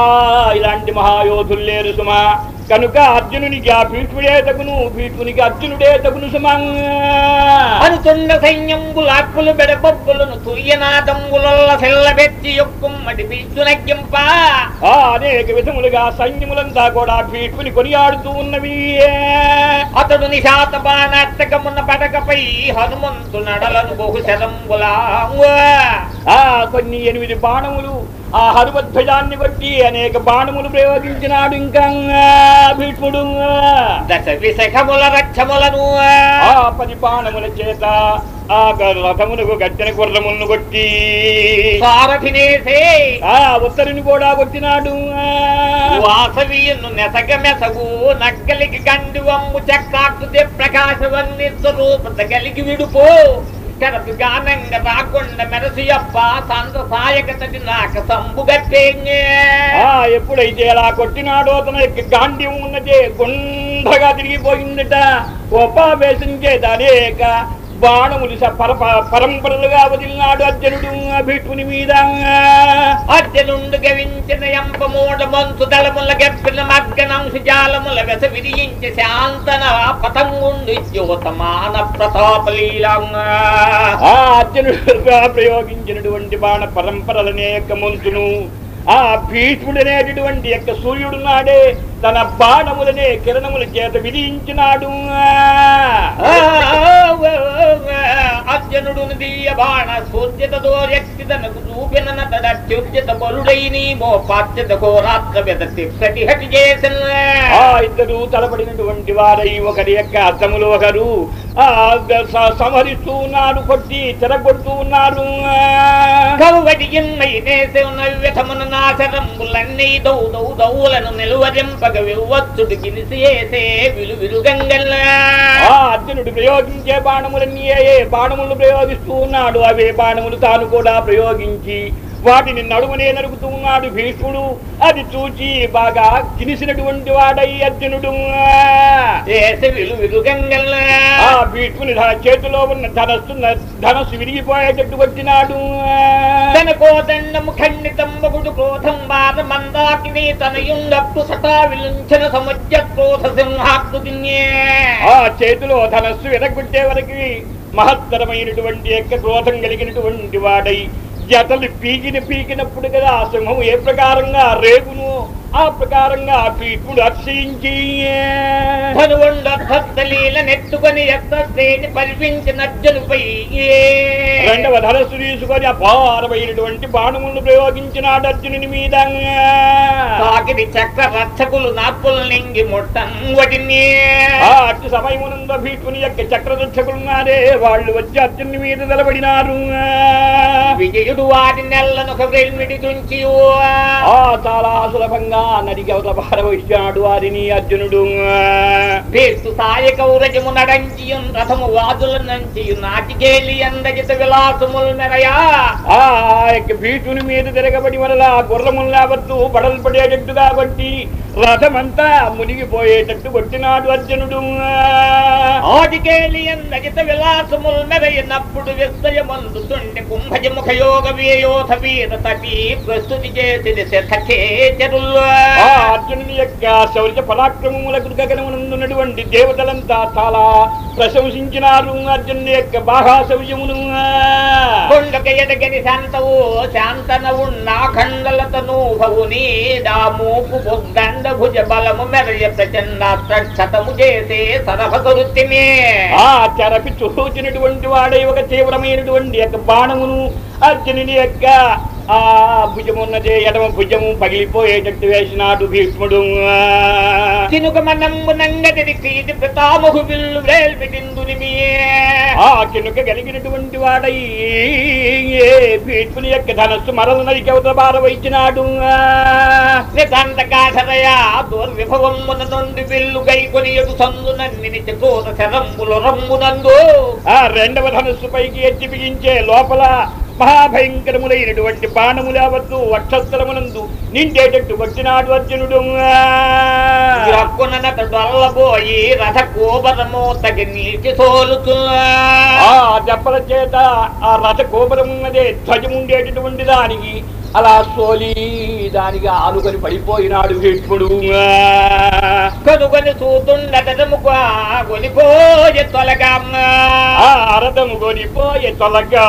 ఇలాంటి మహాయోధులు లేరు సుమా. కనుక అర్జునునికి ఆ భీష్ముడే తగును భీష్మునికి అర్జునుడే తగును
అనుతుండ సైన్యంబులు అప్పులు బెడపప్పులను తుయ్యనాదంబులల్ల సెల్లబెత్తి
ఆ అనేక విధములుగా సైన్యములంతా కూడా భీష్ముని కొనియాడుతూ ఉన్నవి.
అతడు నిశాత బాణాట్టకమున్న పడకపై హనుమంతు నడలను బహు శరంబులా
ఆ కొన్ని ఎనిమిది బాణములు ఆ హనుమధ్వజాన్ని బట్టి అనేక బాణములు ప్రయోగించినాడు ఇంకా. భీష్ముడు
రక్షములను.
ఆ పది బాణముల చేత ఆ రథమునకు గట్టిన గుర్రములను కొట్టి. ఆ ఉత్తరుని కూడా కొట్టినాడు.
వాసవీయును నెసగ మెసగు నక్కలికి గండి వమ్ము చక్రాకృతి ప్రకాశవన్ని స్వరూపత కలిగి విడుపో. కరపు రాకుండా రాకొండ మెరసి అప్ప సంత సాయకతడి నాకు సంబుగట్టేంగే
ఆ ఎప్పుడైతే అలా కొట్టినాడో తన యొక్క గాంధీ ఉన్నదే గుండ్రగా తిరిగిపోయిందట. ఉపావేశం చేత అనేక బాణములు పర పరంపరలుగా వదిలినాడు అర్జునుడు భీష్ముని మీద.
అర్జునుడు గవించిన ఎంప మూడ మంచు దళముల గెప్పిన మగ్గనంశ జాలముల వెస విరియించి శాంతన పతంగుండు జ్యోతమాన ప్రతాపలీలంగా
ఆ అర్జునుడుగా ప్రయోగించినటువంటి బాణ పరంపరలనే యొక్క మంచును ఆ భీష్ముడు అనేటటువంటి యొక్క సూర్యుడు నాడే తన బాణములనే కిరణముల చేత విధించినాడు.
అర్జునుడు బాణ సూర్యత దోర్యక్తిదనకు చూపిన నటడత్యుద్యత బలుడై నీ మోపాత్యత కోరాత్ర వెద తిప్పటి హటి చేసిన.
ఆ ఇద్దరు తలపడినటువంటి వారై ఒకరి యొక్క అర్థములు ఒకరు. సంహరిస్తూ ఉన్నారు కొట్టి చెరగొడుతూ ఉన్నారు
కవువటి ఎన్నై నేసెవు నవ్యథమున నాశరంబులన్నీ దౌ దౌ దౌలను నిలువరింపగ వివ్వచ్చుడు గిలిసేసే విలు విలుగంగల్లా
ఆ అర్జునుడు ప్రయోగించే బాణములన్నీ ఏ ఏ బాణములు ప్రయోగిస్తూ ఉన్నాడు. అవే బాణములు తాను కూడా ప్రయోగించి వాటిని నడుమనే నరుకుతూ ఉన్నాడు భీష్ముడు. అది చూచి బాగా కినిసినటువంటి వాడై అర్జునుడు. ఆ భీష్ముని చేతిలో ఉన్న ధనస్సు ధనస్సు విరిగిపోయేటట్టు వచ్చినాడు.
తన కోదండము ఖండితంబగుడు క్రోధం బాధ మందాకిని తనయుండప్పు సటా విలుంచన సముద్ర క్రోధ సింహాకృతిన్యే
ఆ చేతిలో ధనస్సు విరగొట్టే వరకు మహత్తరమైనటువంటి యొక్క క్రోధం కలిగినటువంటి వాడై జతలు పీకిన పీకినప్పుడు కదా ఆ సింహం ఏ ప్రకారంగా రేగును ఆ ప్రకారంగా భీష్ముడు అర్శయించి
ధనువుండ భక్తలీల నెత్తుకొని ఎత్త శ్రేణి పరిపించిన అర్జునుపై
రెండవ ధనస్సు తీసుకొని అపారమైనటువంటి బాణములను ప్రయోగించినాడు అర్జునుని మీద.
సాగిరి చక్ర రక్షకులు నార్పుల నింగి వటిని
ఆ అట్టి సమయమునంద భీష్ముని యొక్క చక్రదక్షకులున్నారే వాళ్ళు వచ్చి అర్జునుని మీద నిలబడినారు.
విజయుడు వారి నెల్లను వెల్మిడి తుంచి
ఆ చాలా సులభంగా నదికి అవతల పారవచ్చాడు వారిని అర్జునుడు
పేస్తు సాయ కౌరజము నడంచియుం రథము వాదుల నంచియు నాటికేలి అందజిత విలాసములు మెరయా
యొక్క భీష్ముని మీద తిరగబడి వలన గుర్రములు లేవద్దు బడలు పడేటట్టు కాబట్టి రథమంతా మునిగిపోయేటట్టు కొట్టినాడు అర్జునుడు.
ఆదికేలి అందజిత విలాసములు మెరయినప్పుడు విస్తయమందు తుండి కుంభజముఖ యోగ వేయోధ వీర తటి ప్రస్తుతి చేసి
అర్జునుని యొక్క శౌర్య పరాక్రమములకు గగనమునందున్నటువంటి దేవతలంతా చాలా ప్రశంసించినారు అర్జునుని యొక్క బాగా శౌర్యమును.
కొండక ఎడగని శాంతవు శాంతనవు నా ఖండలతను భవుని దామూపు బొగ్గండ భుజ బలము మెరయ ప్రచండాస్త్ర చేసే సరఫరుతిని
ఆ చరపి చూచినటువంటి వాడే ఒక తీవ్రమైనటువంటి యొక్క బాణమును అర్జునుని యొక్క ఆ భుజమున్నదే ఎడమ భుజము పగిలిపోయేటట్టు వేసినాడు భీష్ముడు.
వేల్పిటిందుని
ఆ కినుక కలిగినటువంటి వాడై భీష్ముని యొక్క ధనస్సు మరల నరికి అవతల బారవైచినాడు
నితాంత గాఢరయా దుర్విభవమున నుండి విల్లు గైకొని ఎడు సందున నినిచి క్రోధ శరంబులు రమ్మునందు.
ఆ రెండవ ధనస్సు పైకి ఎత్తి బిగించే లోపల మహాభయంకరములైనటువంటి బాణములు యావత్తు వక్షస్థలమునందు నిండేటట్టు వచ్చినాడు అర్జునుడు.
రక్కున డొల్లబోయి రథ కోబరము తగి నీటి సోలుతున్నా
ఆ దెబ్బల చేత ఆ రథ గోపురం ఉన్నదే ధ్వజముండేటటువంటి దానికి అలా సోలి దానికి ఆనుకొని పడిపోయినాడు భీష్ముడు
కనుకొని చూతుండటము కొనిపోయే తొలగా
ఆ రథము కొనిపోయే తొలగా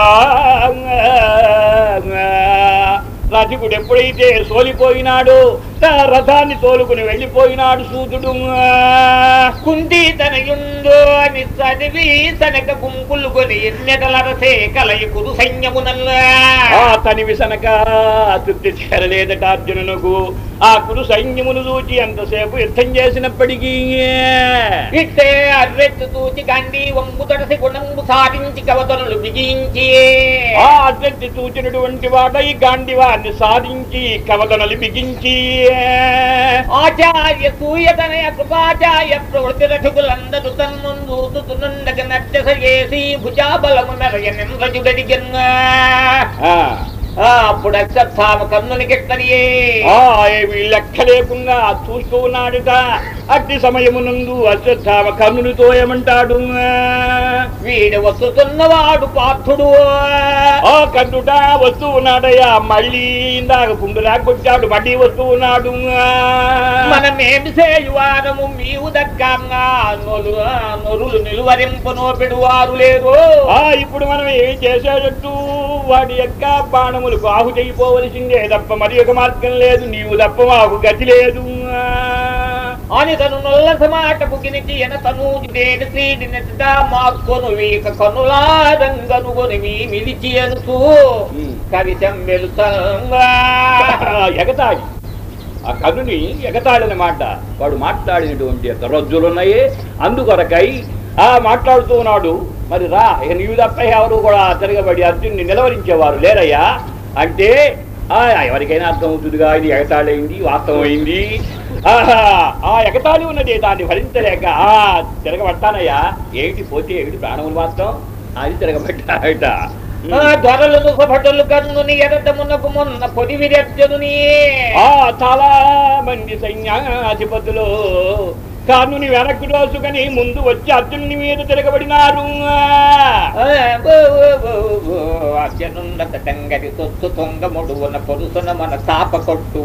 రథికుడు ఎప్పుడైతే సోలిపోయినాడో రథాన్ని తోలుకుని వెళ్ళిపోయినాడు సూతుడు
కుంతి తనయుందో అని చదివి తనక గుంపులు కొని ఎన్నెటలరసే కలయి కురు సైన్యమునల్లా.
తనివి సనక తృప్తి చేరలేదట అర్జునునకు. ఆ కురు సైన్యమును చూచి ఎంతసేపు యుద్ధం చేసినప్పటికీ
ఇట్టే తూచి గండి వంగు తడసి గుణంబు సాధించి కవతనులు బిగించి.
ఆ అద్దెత్తి చూచినటువంటి వాడై గాండివాన్ని సాధించి కవతనలు బిగించి.
ఆచార్య సూయతనయ కృపాచార్య ప్రవృత్తి రఠుకులందరూ తన్నుందూతునుండగ నచ్చస చేసి భుజాబలము మెరయ నింద్రజుడడిగన్నా
ఆ,
అప్పుడు అశ్వత్థామ కన్నునికెట్టరియే
ఆ ఏమి లెక్క లేకుండా చూస్తూ ఉన్నాడుట. అట్టి సమయమునందు అశ్వత్థామ కర్ణునితో ఏమంటాడు?
వీడు వస్తున్నవాడు పార్థుడు.
ఆ కర్ణుట వస్తూ ఉన్నాడయ్యా. మళ్ళీ ఇందాక పుండులాగొచ్చాడు మళ్ళీ వస్తూ ఉన్నాడు.
మనమేమి చేయువారము? మీవు నొరులు నిలువరింపు నోపెడు వారు లేరు
ఆ ఇప్పుడు మనం ఏం చేసేటట్టు? వాడి యొక్క బాణములకు ఆహు చేయిపోవలసిందే తప్ప మరి ఒక మార్గం లేదు. నీవు తప్ప మాకు గతి లేదు.
అని తను నొల్లస మాటకు గినికి ఎన మార్కొను వీక కనులారంగనుగొని మిలిచి అనుతూ
ఎగతాళి. ఆ కనుని ఎగతాళినమాట వాడు మాట్లాడినటువంటి యొక్క రజ్జులున్నాయి. అందుకొరకై ఆ మాట్లాడుతూ ఉన్నాడు. మరి రా ఇక నీవు తప్ప ఎవరు కూడా తిరగబడి అర్జున్ని నిలవరించేవారు లేరయ్యా? అంటే ఎవరికైనా అర్థమవుతుందిగా ఇది ఎగతాళైంది వాస్తవమైంది. ఆహా, ఆ ఎగతాళి ఉన్నది దాన్ని భరించలేక ఆ తిరగబట్టానయ్యా. ఏమిటి పోతే ఏమిటి ప్రాణములు వాస్తవం అది తిరగబట్టాట
ఆ ధరలను సభటలు కన్నుని ఎరటమునకు మొన్న పొడి
ఆ చాలా మంది సైన్యాధిపతులు కర్ణుని వెనక్కు రోజుకని ముందు వచ్చి అర్జునుని మీద తిరగబడినారు.
అర్జనుండతంగడి తొత్తు తొంగ ముడువున పొరుసున మన తాప కొట్టు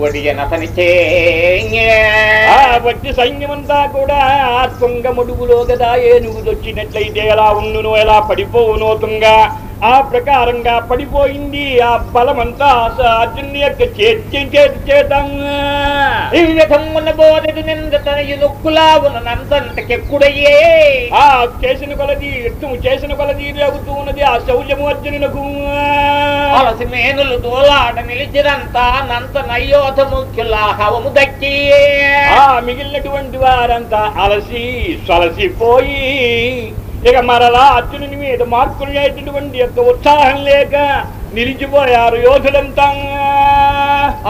ఆ వచ్చి సైన్యమంతా కూడా ఆ తుంగ ముడుగులో కదా ఏనుగు వచ్చినట్లయితే ఎలా ఉండునో ఎలా పడిపోవునో తుంగ. ఆ ప్రకారంగా పడిపోయింది. ఆ బలమంతా అర్జునుని యొక్క చేతి చేతి చేతంగా
ఈ విధమున బోధెడు నింద తనయు నొక్కులా ఉన్న నంతంతకెక్కుడయ్యే
ఆ చేసిన కొలది యుద్ధము చేసిన కొలది రేగుతూ ఉన్నది ఆ శౌర్యము అర్జునునకు.
అలసి మేనులు దోలాడ నిలిచిరంతా నంత నయ్యోధ ముఖ్యులా హవము దక్కి.
ఆ మిగిలినటువంటి వారంతా అలసి సలసిపోయి ఇక మరలా అర్జునుని మీద మార్పులేటటువంటి యొక్క ఉత్సాహం లేక నిలిచిపోయారు యోధులంతా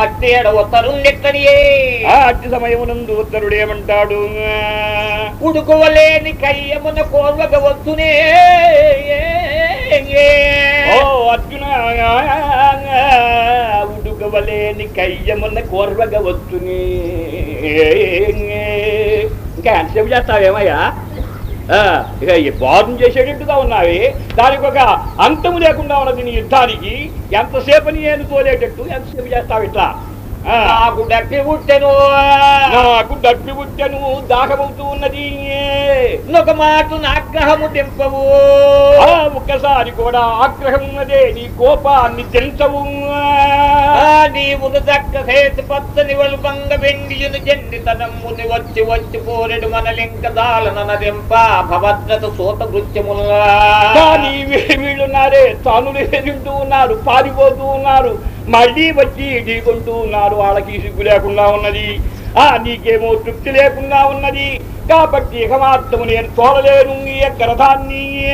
అట్టేడ ఉత్తరుండెక్కడియే
అట్టి సమయమునందు ఉత్తరుడు ఏమంటాడు
ఉడుకోవలేని కయ్యమున కోర్వగ వస్తునే
ఓ అర్జున ఉడుకవలేని కయ్యమున్న కోర్వగ వస్తుని ఇంకా ఎంతసేపు చేస్తావేమయ్యా ఇక బాధం చేసేటట్టుగా ఉన్నావి. దానికి ఒక అంతము లేకుండా ఉన్నది నీ యుద్ధానికి. ఎంతసేపు నేను తోలేటట్టు ఎంతసేపు చేస్తావు ఇట్లా?
నాకు డప్పి పుట్టెను
నాకు డబ్బి పుట్టను దాహమవుతూ ఉన్నది.
ఒక మాట నాగ్రహము దింపవు
ఆ ఒక్కసారి కూడా ఆగ్రహం ఉన్నదే నీ కోపాన్ని తెంచవు.
నీవు దక్క చేతి పచ్చని వలుపంగ వెండియును జెండితనమ్ముని వచ్చి వచ్చి పోరెడు మనలింక దాలన దింప భవద్రత సూత నృత్యములా
కానీ వీళ్ళున్నారే తానులు ఎదుంటూ ఉన్నారు పారిపోతూ ఉన్నారు. మళ్ళీ వచ్చి ఢీకొంటూ ఉన్నారు. వాళ్ళకి సిగ్గు లేకుండా ఉన్నది. ఆ నీకేమో తృప్తి లేకుండా ఉన్నది. కాబట్టి ఇక మాత్రము నేను చూడలేను ఈ యొక్క రథాన్ని.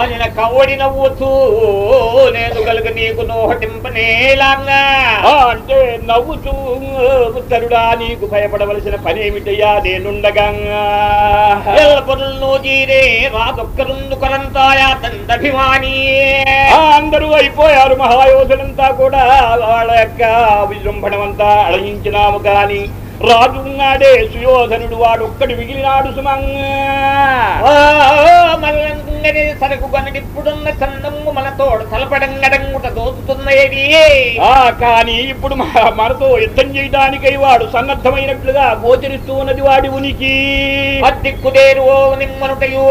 అనిన కవడి నవ్వుతూ నేను కలుగ నీకు నోహటింపనేలాగా
అంటే నవ్వుతూ ఉత్తరుడా నీకు భయపడవలసిన పనేమిటయ్యా? నేనుండగా.
ఎల్ల జీరే రాదొక్కరుందు కొరంతాయా
అందరూ అయిపోయారు మహాయోధులంతా కూడా. వాళ్ళ యొక్క విజృంభణమంతా అడగించినాము కానీ రాజు ఉన్నాడే సుయోధనుడు వాడు ఒక్కడు మిగిలినాడు సుమంగా
మల్లంగని సరకు గనడిప్పుడున్న చందమ్ము మన తోడు తలపడంగడంగుట దోచుతున్న ఉన్నది
ఆ కానీ ఇప్పుడు మనతో యుద్ధం చేయడానికై వాడు సన్నద్ధమైనట్లుగా గోచరిస్తూ ఉన్నది వాడి ఉనికి.
అద్దిక్కుదేరు నిమ్మనుటయు.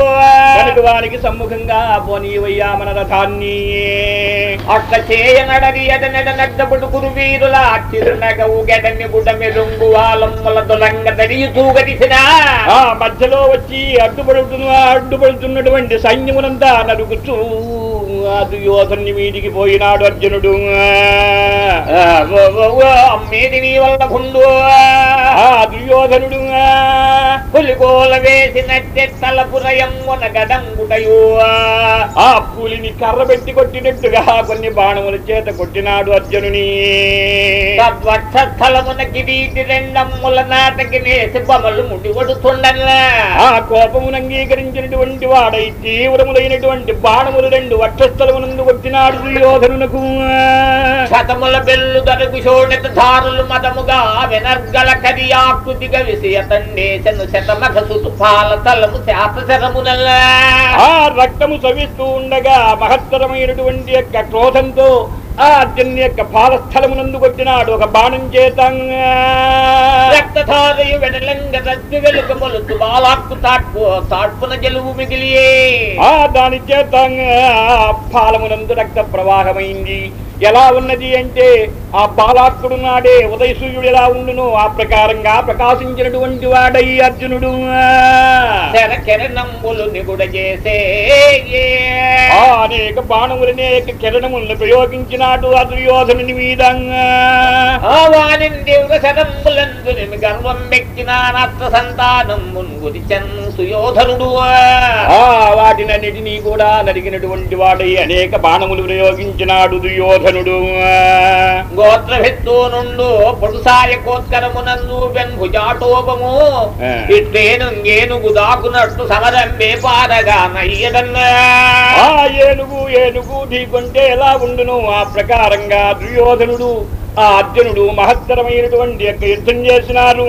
వారికి సమ్ముఖంగా పోనీవయ్యా మన రథాన్ని.
అట్ల చేయనడరి ఎడనెడ నడ్డబుడు గురువీరుల చిరునగవు గెడని గుడ మెరుంగు వాలమ్మల దొలంగ
ఆ మధ్యలో వచ్చి అడ్డుపడుతున్న అడ్డుపడుతున్నటువంటి సైన్యమునంతా నరుకుతూ దుర్యోధన్ని మీదికి పోయినాడు అర్జునుడు.
అమ్మేది నీ వల్ల గుండు.
దుర్యోధనుడు
పులిగోల వేసినట్టే తలపురయమ్మున గడంగుటయు
ఆ పులిని కర్ర పెట్టి కొట్టినట్టుగా కొన్ని బాణముల చేత కొట్టినాడు అర్జునుని.
తద్వక్షస్థలమున కిరీటి రెండమ్ముల నాటకి నేసి బొమ్మలు ముడి కొడుతుండల్లా
ఆ కోపమును అంగీకరించినటువంటి వాడై తీవ్రములైనటువంటి బాణములు రెండు వక్షస్థలమునందు కొట్టినాడు దుర్యోధనునకు
శతముల బెల్లు దరుగు శోణిత ధారులు మదముగా వినర్గల కరియాకృతిగా విషయతండేశను శతమఖ సుతుపాల తలము శాత శరమునల్లా
ఆ రక్తము సవిస్తూ ఉండగా మహత్తరమైనటువంటి యొక్క క్రోధంతో ఆ అర్జున్ యొక్క పాదస్థలమునందు కొట్టినాడు ఒక బాణం చేత ఆ దాని చేత పాలమునందు రక్త ప్రవాహమైంది. ఎలా ఉన్నది అంటే ఆ బాలాత్ముడు నాడే ఉదయ సూర్యుడు ఎలా ఉండును? ఆ ప్రకారంగా ప్రకాశించినటువంటి వాడై అర్జునుడు. అనేక బాణములు అనేక కిరణములను ప్రయోగించినాడు ఆ దుర్యోధనుని మీద.
నిమి గర్వం మెక్కిన నత్త సంతానం మున్గురి చన్ సుయోధనుడు
ఆ! వాటినన్నిటినీ కూడా నరిగినటువంటి వాడై అనేక బాణములు ప్రయోగించినాడు దుర్యోధనుడు
గోత్రభిత్తు నుండు పొడుసాయ కోత్కరమునందు. ఇట్లేను ఏనుగు దాకునట్టు సమరంబే పారగా నయ్యదన్నా
ఏనుగు ఏనుగు ఢీకొంటే ఎలా ఉండును ఆ ప్రకారంగా దుర్యోధనుడు ఆ అర్జునుడు మహత్తరమైనటువంటి యొక్క యుద్ధం చేసినారు.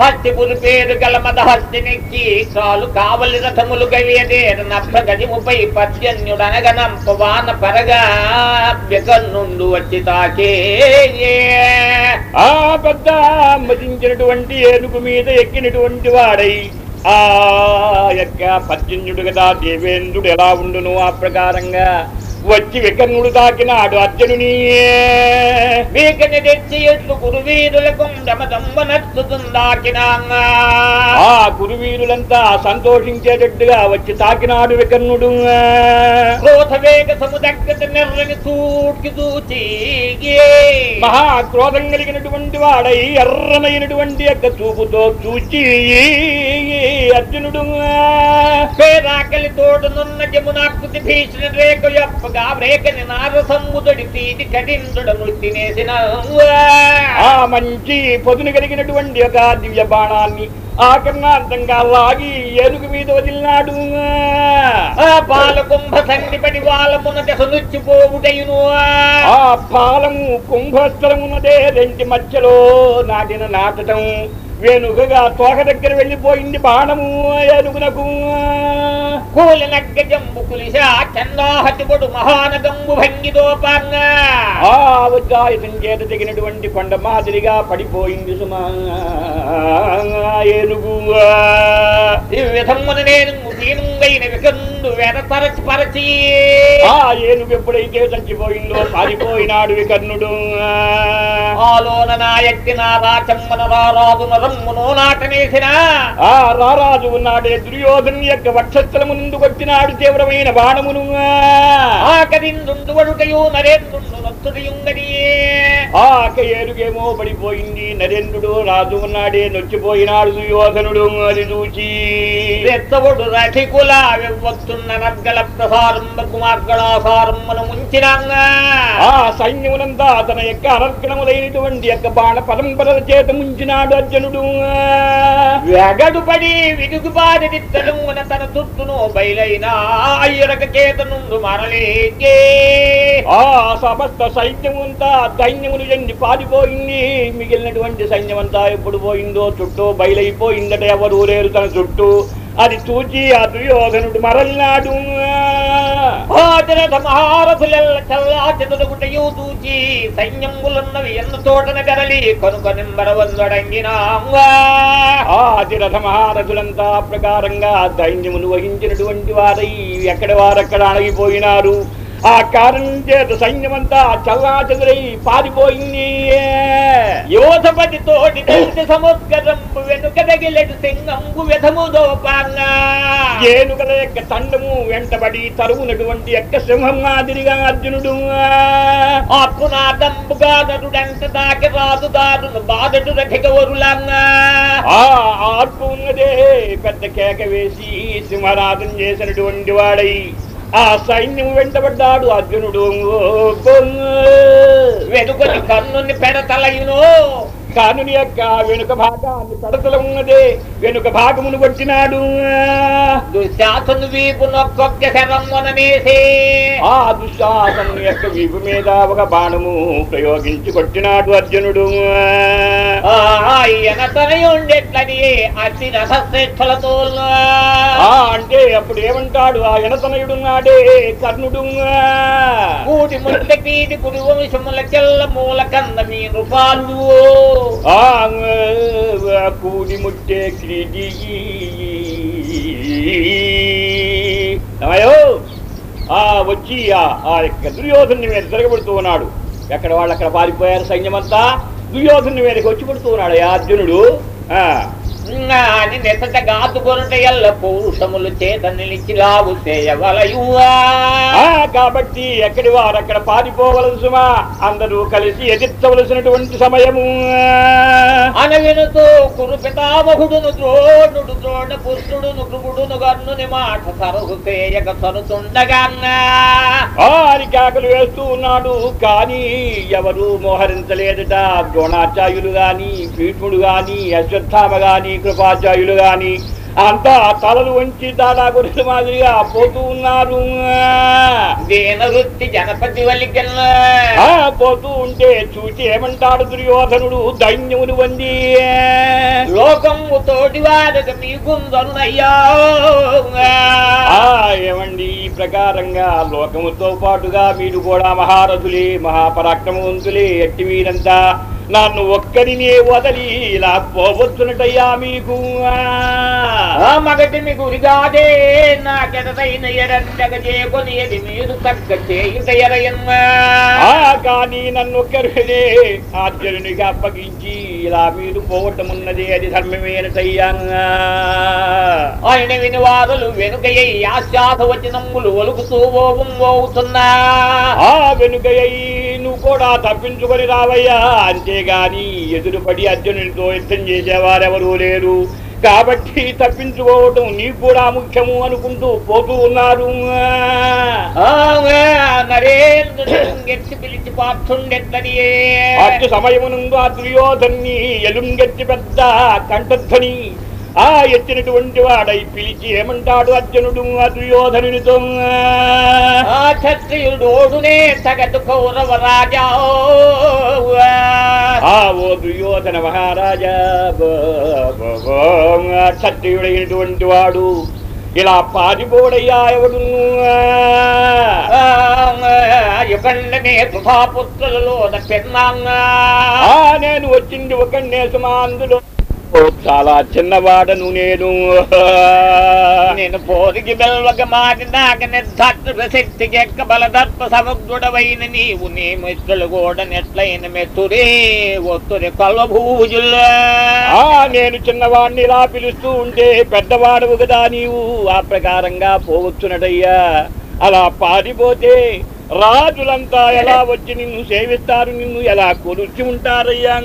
హస్తిపురి పేరు గల మద హస్తినెక్కి కాలు కావలి రథములు గవియదేర నభ్ర గజముపై పద్యన్యుడనగనంప వాన పరగా వ్యకన్నుండు వచ్చి తాకే.
ఆ పెద్ద మదించినటువంటి ఏనుగు మీద ఎక్కినటువంటి వాడై ఆ యొక్క పర్జన్యుడు కదా దేవేంద్రుడు ఎలా ఉండును ఆ ప్రకారంగా వచ్చి వికర్ణుడు తాకినాడు అర్జునుని
వీకని తెచ్చి ఎట్లు గురువీరులకు రమదమ్మనత్తుతుందాకినాంగా
ఆ గురువీరులంతా సంతోషించేటట్టుగా వచ్చి తాకినాడు వికర్ణుడు
క్రోధ వేగ సముదగ్గత నిర్రని తూట్కి దూచి
మహా క్రోధం కలిగినటువంటి వాడై ఎర్రనైనటువంటి యొక్క చూపుతో చూచి అర్జునుడు
పేరాకలి తోడునున్న జమునాకృతి భీషణ రేఖ యొప్పగా రేఖని నారసమ్ముదడి తీటి కఠిందుడ మృతినేసిన
ఆ మంచి పొదును కలిగినటువంటి ఒక దివ్య బాణాన్ని ఆకర్ణార్థంగా లాగి ఏనుగు మీద వదిలినాడు.
ఆ పాలకుంభ సండిపడి వాళ్ళమున దశనుచ్చిపోవుటయును
ఆ పాలము కుంభస్థలమున్నదే రెంటి మధ్యలో నాటిన నాటటం వేణుకగా తోక దగ్గర వెళ్ళిపోయింది బాణము ఏనుగునకు
కూలి నగ్గ జంబు కులిశ చందాహతిబడు మహానగంబు భంగిదోపాంగా.
ఆ ఉద్గాయతం చేత తెగినటువంటి కొండ మాదిరిగా పడిపోయింది సుమా. ఏనుగు.
ఈ విధమున నేను వికందు వెనపరచి పరచి
ఆ ఏనుగు ఎప్పుడైతే చచ్చిపోయిందో పారిపోయినాడు వికర్ణుడు.
ఆలోన నాయక్తి నా రాచమ్మన రారాదు నరమ్మును నాటనేసిన.
ఆ రారాజు ఉన్నాడే దుర్యోధను యొక్క వక్షస్థలము నుండి కొట్టినాడు తీవ్రమైన బాణమును.
ఆకరిందుండు వడుటయు నరేంద్రుండు
ఆక ఏనుగేమో పడిపోయింది. నరేంద్రుడు రాజు ఉన్నాడే నొచ్చిపోయినాడు దుర్యోధనుడు అది చూచి.
రెత్తవడు రథికుల వివత్తున్న నర్గల ప్రసారంబ కుమార్గళాసారమ్మను ముంచినాంగా.
ఆ సైన్యమునంతా తన యొక్క అనర్గణములైనటువంటి యొక్క బాణ పరంపరల చేత ముంచినాడు అర్జునుడు.
వెగడు పడి విడుగుబారి దిత్తలుమున తన తుట్టును బయలైన అయ్యరక చేత నుండు మరలేకే.
ఆ సమస్త సైన్యమంతా దైన్యములు ఎన్ని పారిపోయింది మిగిలినటువంటి సైన్యమంతా ఎప్పుడు పోయిందో చుట్టూ బయలైపోయిందట ఎవరు ఊరేరు తన చుట్టూ. అది చూచి ఆ దుర్యోధనుడు మరలినాడు.
భారత చూచి సైన్యములున్నవి ఎన్న తోటన కరలి కనుక
నింబరవందడంగినాథ మహారథులంతా ప్రకారంగా దైన్యమును వహించినటువంటి వారై ఎక్కడ వారక్కడ అణగిపోయినారు. ఆ కారణం చేత సైన్యమంతా చల్లా చెదురై పారిపోయింది.
యోధపతి తోటి తెలిసి సముద్రంబు వెనుక తగిలెడు సింగంబు వ్యధము దోపాంగా
ఏనుగల యొక్క తండము వెంటబడి తరువునటువంటి యొక్క సింహం మాదిరిగా అర్జునుడు.
ఆత్మనాదంబుగా నరుడంత దాకి రాదు దారును బాధటు రథికవరులంగా
ఆ ఆర్పు ఉన్నదే పెద్ద కేక వేసి సింహరాజం చేసినటువంటి వాడై ఆ సైన్యం వెంటబడ్డాడు అర్జునుడు.
వెనుకొని కర్ణుని పెడతలయును.
కానుని యొక్క వెనుక భాగాన్ని పెడతల ఉన్నదే. వెనుక భాగమును పట్టినాడు.
దుశ్శాసను
ఆ దుశ్శాసను యొక్క వీపు మీద ఒక బాణము ప్రయోగించి కొట్టినాడు అర్జునుడు.
అతి
అంటే అప్పుడు ఏమంటాడు? ఆ ఎనతనయుడున్నాడే కర్ణుడు.
కూడి ముట్ల కుడి వంశముల చెల్ల మూల కంద మీ రూపాలు
ఆ కూడి ముట్టే క్రీడి ఆ వచ్చి ఆ ఆ యొక్క దుర్యోధను మీద తిరగబడుతూ ఉన్నాడు. ఎక్కడ వాళ్ళు అక్కడ పారిపోయారు సైన్యమంతా? దుర్యోధను మీదకి వచ్చి పడుతూ ఉన్నాడు. అర్జునుడు ఆ
అని నెసట గాతుకొనుట ఎల్ల పౌరుషములు చేత నిలిచి లావు చేయవలయువా.
కాబట్టి ఎక్కడి వారు అక్కడ పారిపోవలసుమా అందరూ కలిసి ఎదిర్చవలసినటువంటి సమయము.
అనవినుతో కురు పితామహుడును ద్రోణుడు ద్రోణ పుత్రుడును కృపుడును గన్నుని మాట సరసు చేయక సరుతుండగా.
ఆరి కేకలు వేస్తూ ఉన్నాడు కానీ ఎవరు మోహరించలేదట. ద్రోణాచార్యులు గాని భీష్ముడు గాని అశ్వత్థామ గాని కృపాచార్యులు గాని అంతా తలలు వంచి దాదా గురుల మాదిరిగా పోతూ ఉన్నారు.
వృత్తి జనపతి
ఆ పోతూ ఉంటే చూసి ఏమంటాడు దుర్యోధనుడు దైన్యమును వంది
లోకము తోటి వారికి మీకుందరునయ్యా
ఆ ఏమండి ఈ ప్రకారంగా లోకముతో పాటుగా మీరు కూడా మహారథులే మహాపరాక్రమవంతులే ఎట్టి మీరంతా నన్ను ఒక్కరినే వదలి ఇలా పోవచ్చునటయ్యా మీకు.
ఆ మగటి మీ గురిగాదే నాకెదైన ఎరండగ చేకొని మీరు తగ్గ చేయుట ఎరయన్నా
ఆ కానీ నన్ను ఒక్కరినే ఆర్జునునిగా అప్పగించి ఇలా మీరు పోవటమున్నది అది ధర్మమేనటయ్యా.
ఆయన వినివారులు వెనుకయ్యి ఆశ్వాస వచనములు ఒలుకుతూ ఓం ఓవుతున్నా
ఆ వెనుకయ్యి నువ్వు కూడా తప్పించుకొని రావయ్యా అంతేగాని ఎదురుపడి అర్జునునితో యుద్ధం చేసేవారెవరూ లేరు. కాబట్టి తప్పించుకోవటం నీకు కూడా ముఖ్యము అనుకుంటూ పోతూ ఉన్నారు. అటు సమయమునందు ఆ దుర్యోధన్ని ఎలుంగెత్తి పెద్ద కంఠధ్వని ఆ ఎత్తినటువంటి వాడై పిలిచి ఏమంటాడు అర్జునుడు? ఆ దుర్యోధనునితో
ఆ క్షత్రియుడోడునే సగటు కౌరవ రాజా
ఆ ఓ దుర్యోధన మహారాజా. క్షత్రియుడైనటువంటి వాడు ఇలా పారిపోడయ్యా ఎవడు?
యుగండనే సుధాపుత్రులలో పెన్నాంగా
ఆ నేను వచ్చింది ఒక నేసమా అందులో చాలా చిన్నవాడను నేను.
నేను పోరికి బెల్వగ మాటి నాక నిర్ధాత్ర శక్తికి ఎక్క బలదర్ప సముద్రుడవైన నీవు. నీ మిత్రులు కూడా నెట్లైన మెత్తురే ఒత్తురి కలభూజుల్లా
ఆ నేను చిన్నవాడిని ఇలా పిలుస్తూ ఉంటే పెద్దవాడవు కదా నీవు. ఆ ప్రకారంగా పోవచ్చునటయ్యా. అలా పారిపోతే రాజులంతా ఎలా వచ్చి నిన్ను సేవిస్తారు? నిన్ను ఎలా కొలుచి ఉంటారయ్యా?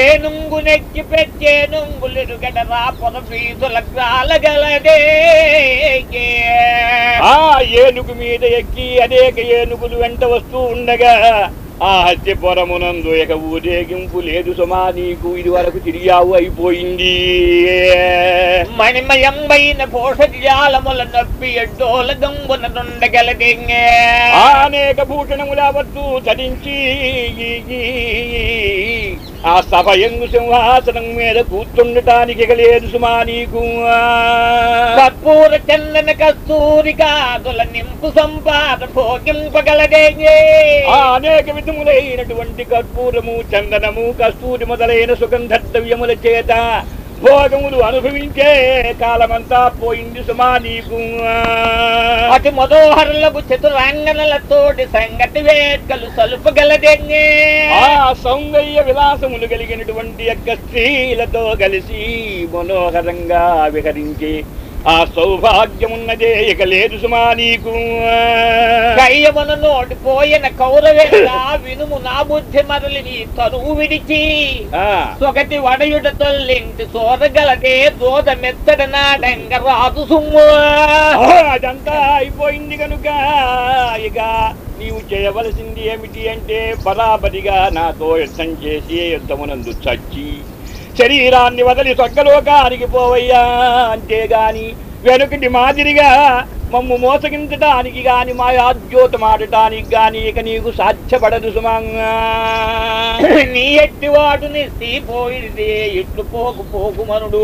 ఏనుంగు నెచ్చి పెట్టే నుంగులెరుగడ రాపొన వీధుల గ్రాలగలదే
ఆ ఏనుగు మీద ఎక్కి అనేక ఏనుగులు వెంట వస్తూ ఉండగా ఆ హత్యపురమునందు ఇక ఊరేగింపు లేదు సుమా నీకు ఇది వరకు తిరిగావు అయిపోయింది.
మణిమయంబైన పోషజాలముల నొప్పి ఎడ్డోల గంగున నుండగలదే
అనేక భూషణముల వద్దు ధరించి ఆ సభ ఎంగు సింహాసనం మీద కూర్చుండటానికి లేదు సుమా నీకు.
కర్పూర చందన కస్తూరి కాదుల నింపు సంపాద భోగింపగలదే
ఆ అనేక విధములైనటువంటి కర్పూరము చందనము కస్తూరి మొదలైన సుగంధ ద్రవ్యముల చేత భోగములు అనుభవించే కాలమంతా పోయింది సుమా నీకు.
అతి మనోహరులకు చతురాంగనలతోటి సంగతి వేట్కలు సలుపగలదే
ఆ సౌందర్య విలాసములు కలిగినటువంటి యొక్క స్త్రీలతో కలిసి మనోహరంగా విహరించి ఆ సౌభాగ్యమున్నదే ఇక లేదు సుమా నీకు.
కయ్యమున నోటిపోయిన కౌరవేంద్ర వినుము నా బుద్ధి మరలి నీ తరువు విడిచి. సొగటి వడయుడ తొల్లింటి సోరగలదే దోద మెత్తడ నాడంగ రాదు సుమ్ము.
అదంతా అయిపోయింది కనుక ఇక నీవు చేయవలసింది ఏమిటి అంటే బరాబరిగా నాతో యుద్ధం చేసి యుద్ధమునందు చచ్చి శరీరాన్ని వదిలి స్వర్గలోకానికి పోవయ్యా అంతేగాని వెనుకటి మాదిరిగా మమ్ము మోసగించటానికి గాని మా ఆద్యోతం ఆడటానికి గాని ఇక నీకు సాధ్యపడదు సుమంగా.
నీ ఎట్టివాడు నిస్తిపోయింది ఇట్లు పోకు పోకు మనుడు.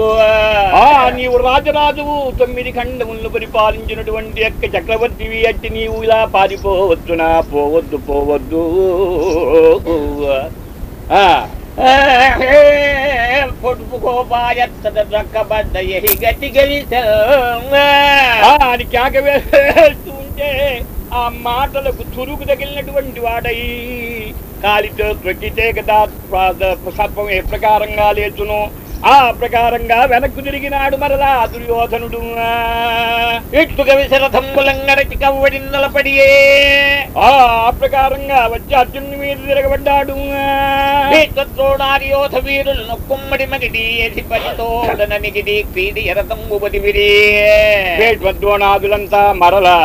ఆ నీవు రాజరాజువు తొమ్మిది ఖండములను పరిపాలించినటువంటి యొక్క చక్రవర్తివి అట్టి నీవు ఇలా పారిపోవచ్చునా? పోవద్దు పోవద్దు. ఆ.
పొడుపు గతి
ఆ, అని కేక వేస్తూ ఆ మాటలకు చురుకు తగిలినటువంటి వాడై కాలితో తొక్కితే కదా సర్పం ఏ ప్రకారంగా లేచును? ఆ ప్రకారంగా వెనక్కు తిరిగినాడు మరలా దుర్యోధనుడు.
విశరథం విశరథంబులంగరచి కవ్వడి నిలబడియే
ఆ ప్రకారంగా వచ్చి అర్జునుడి మీద తిరగబడ్డాడు.
ద్రోణార్యోధ వీరులను కుమ్మడి మగిడి ఎధిపతితోడన క్రీడి ఎరతంబు బదివిడి
ద్రోణాదులంతా మరలా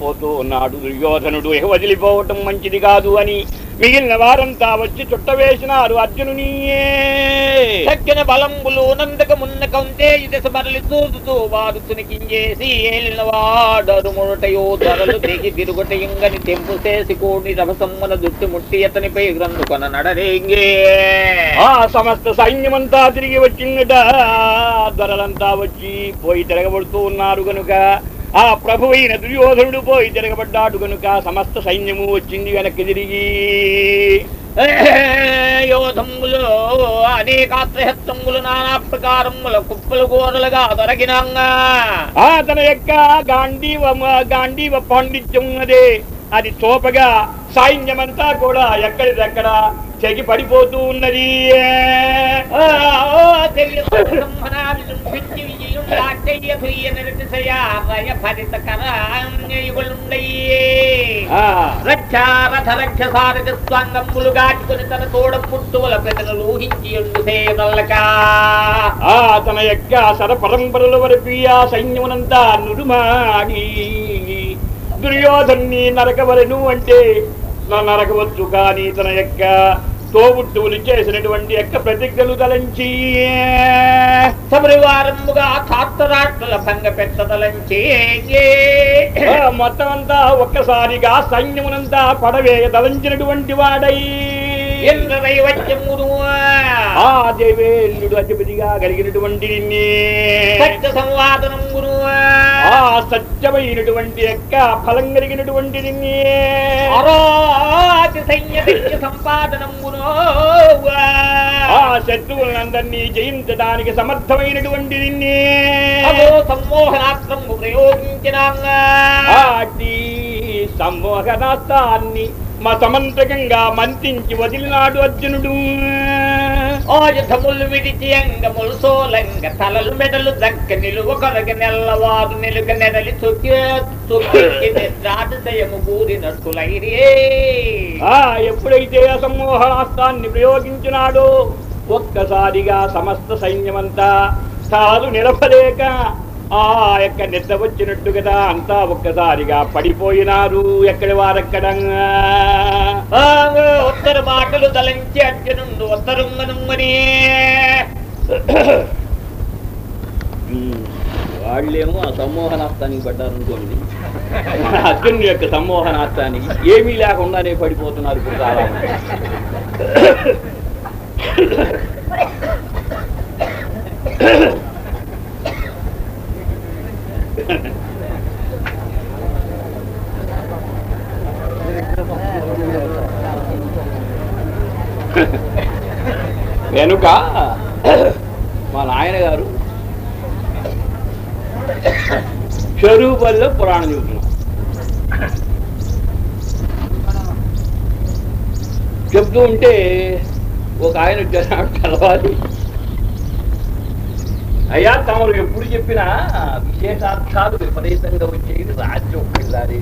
పోతూ ఉన్నాడు దుర్యోధనుడు. వదిలిపోవటం మంచిది కాదు అని మిగిలిన వారంతా వచ్చి చుట్టవేసినారు అర్జునుని
తక్కిన బలంబులు నందక మున్న కంటే దశ బరలి చూదుతూ వారు తునికించేసి ఏలిన వాడరు మురటయో ధరలు దిగి తిరుగుట ఇంగని తెంపు చేసి కోడి రభసమ్మన దుట్టి ముట్టి అతనిపై గ్రంథు కొన నడరేంగే
ఆ సమస్త సైన్యమంతా తిరిగి వచ్చిందట. ధరలంతా వచ్చి పోయి తిరగబడుతూ ఉన్నారు గనుక ఆ ప్రభు అయిన దుర్యోధనుడు పోయి తిరగబడ్డాడు కనుక సమస్త సైన్యము వచ్చింది వెనక్కి తిరిగి.
యోధములు అనేకాత్రహత్తంగులు నానా ప్రకారముల కుప్పలు గోరలుగా దొరకినంగా.
ఆ తన యొక్క గాంధీవ గాంధీవ పాండిత్యం ఉన్నదే. అది తోపగా సైన్యమంతా కూడా ఎక్కడిదక్కడ చెగి పడిపోతూ ఉన్నది. ఆ,
స్వాంగములు గాచుకుని తన తోడ పుట్టువల పెదలు ఊహించి ఉండు సేనల్లక
ఆ తన యొక్క సర పరంపరల వరకు ఆ సైన్యమునంతా నుడుమాడి. దుర్యోధన్ని నరకవలను అంటే నరకవచ్చు కానీ తన యొక్క తోబుట్టువులు చేసినటువంటి యొక్క ప్రతిజ్ఞలు తలంచి
సపరివారముగా కాత్తరాట్ల భంగ పెట్టదలంచి
మొత్తం అంతా ఒక్కసారిగా సైన్యమునంతా పడవేయ తలంచినటువంటి వాడై ఆ దేవేంద్రుడు అధిపతిగా కలిగినటువంటి
సంవాద
ఆ సత్యమైనటువంటి యొక్క ఫలం కలిగినటువంటి నిన్నే
అరాతి సైన్య సంపాదనమును
ఆ శత్రువులందరినీ జయించడానికి సమర్థమైనటువంటి నిన్నే
అదో సమ్మోహనాస్త్రము ప్రయోగించిన
సమ్మోహనాస్తాన్ని మతమంత్రకంగా మంత్రించి వదిలినాడు అర్జునుడు.
ఆయుధములు విడిచి అంగములు సోలంగ తలలు మెడలు దక్క నిలువ కొరగ నెల్లవారు నిలుగ నెడలి చొక్కి చొక్కి
ఆ ఎప్పుడైతే ఆ ప్రయోగించినాడో ఒక్కసారిగా సమస్త సైన్యమంతా తాను నిలపలేక ఆ యొక్క నిద్ర వచ్చినట్టు కదా అంతా ఒక్కసారిగా పడిపోయినారు ఎక్కడి వారెక్కడ
ఉత్తర మాటలు తలంచి అర్జునుండు ఉత్తరుంగనుంగని
వాళ్ళేమో ఆ సమ్మోహనాస్తానికి పడ్డారనుకోండి అర్జునుడి యొక్క సమ్మోహనాస్తానికి ఏమీ లేకుండానే పడిపోతున్నారు ఇప్పుడు చాలా మంది. వెనుక మా నాయన గారు చెరువు పల్లె పురాణం చెబుతున్నాం చెప్తూ ఉంటే ఒక ఆయన వచ్చారు కలవాలి అయ్యా తమరు ఎప్పుడు చెప్పినా విశేషార్థాలు విపరీతంగా వచ్చేది రాజ్యం ఒక్కసారి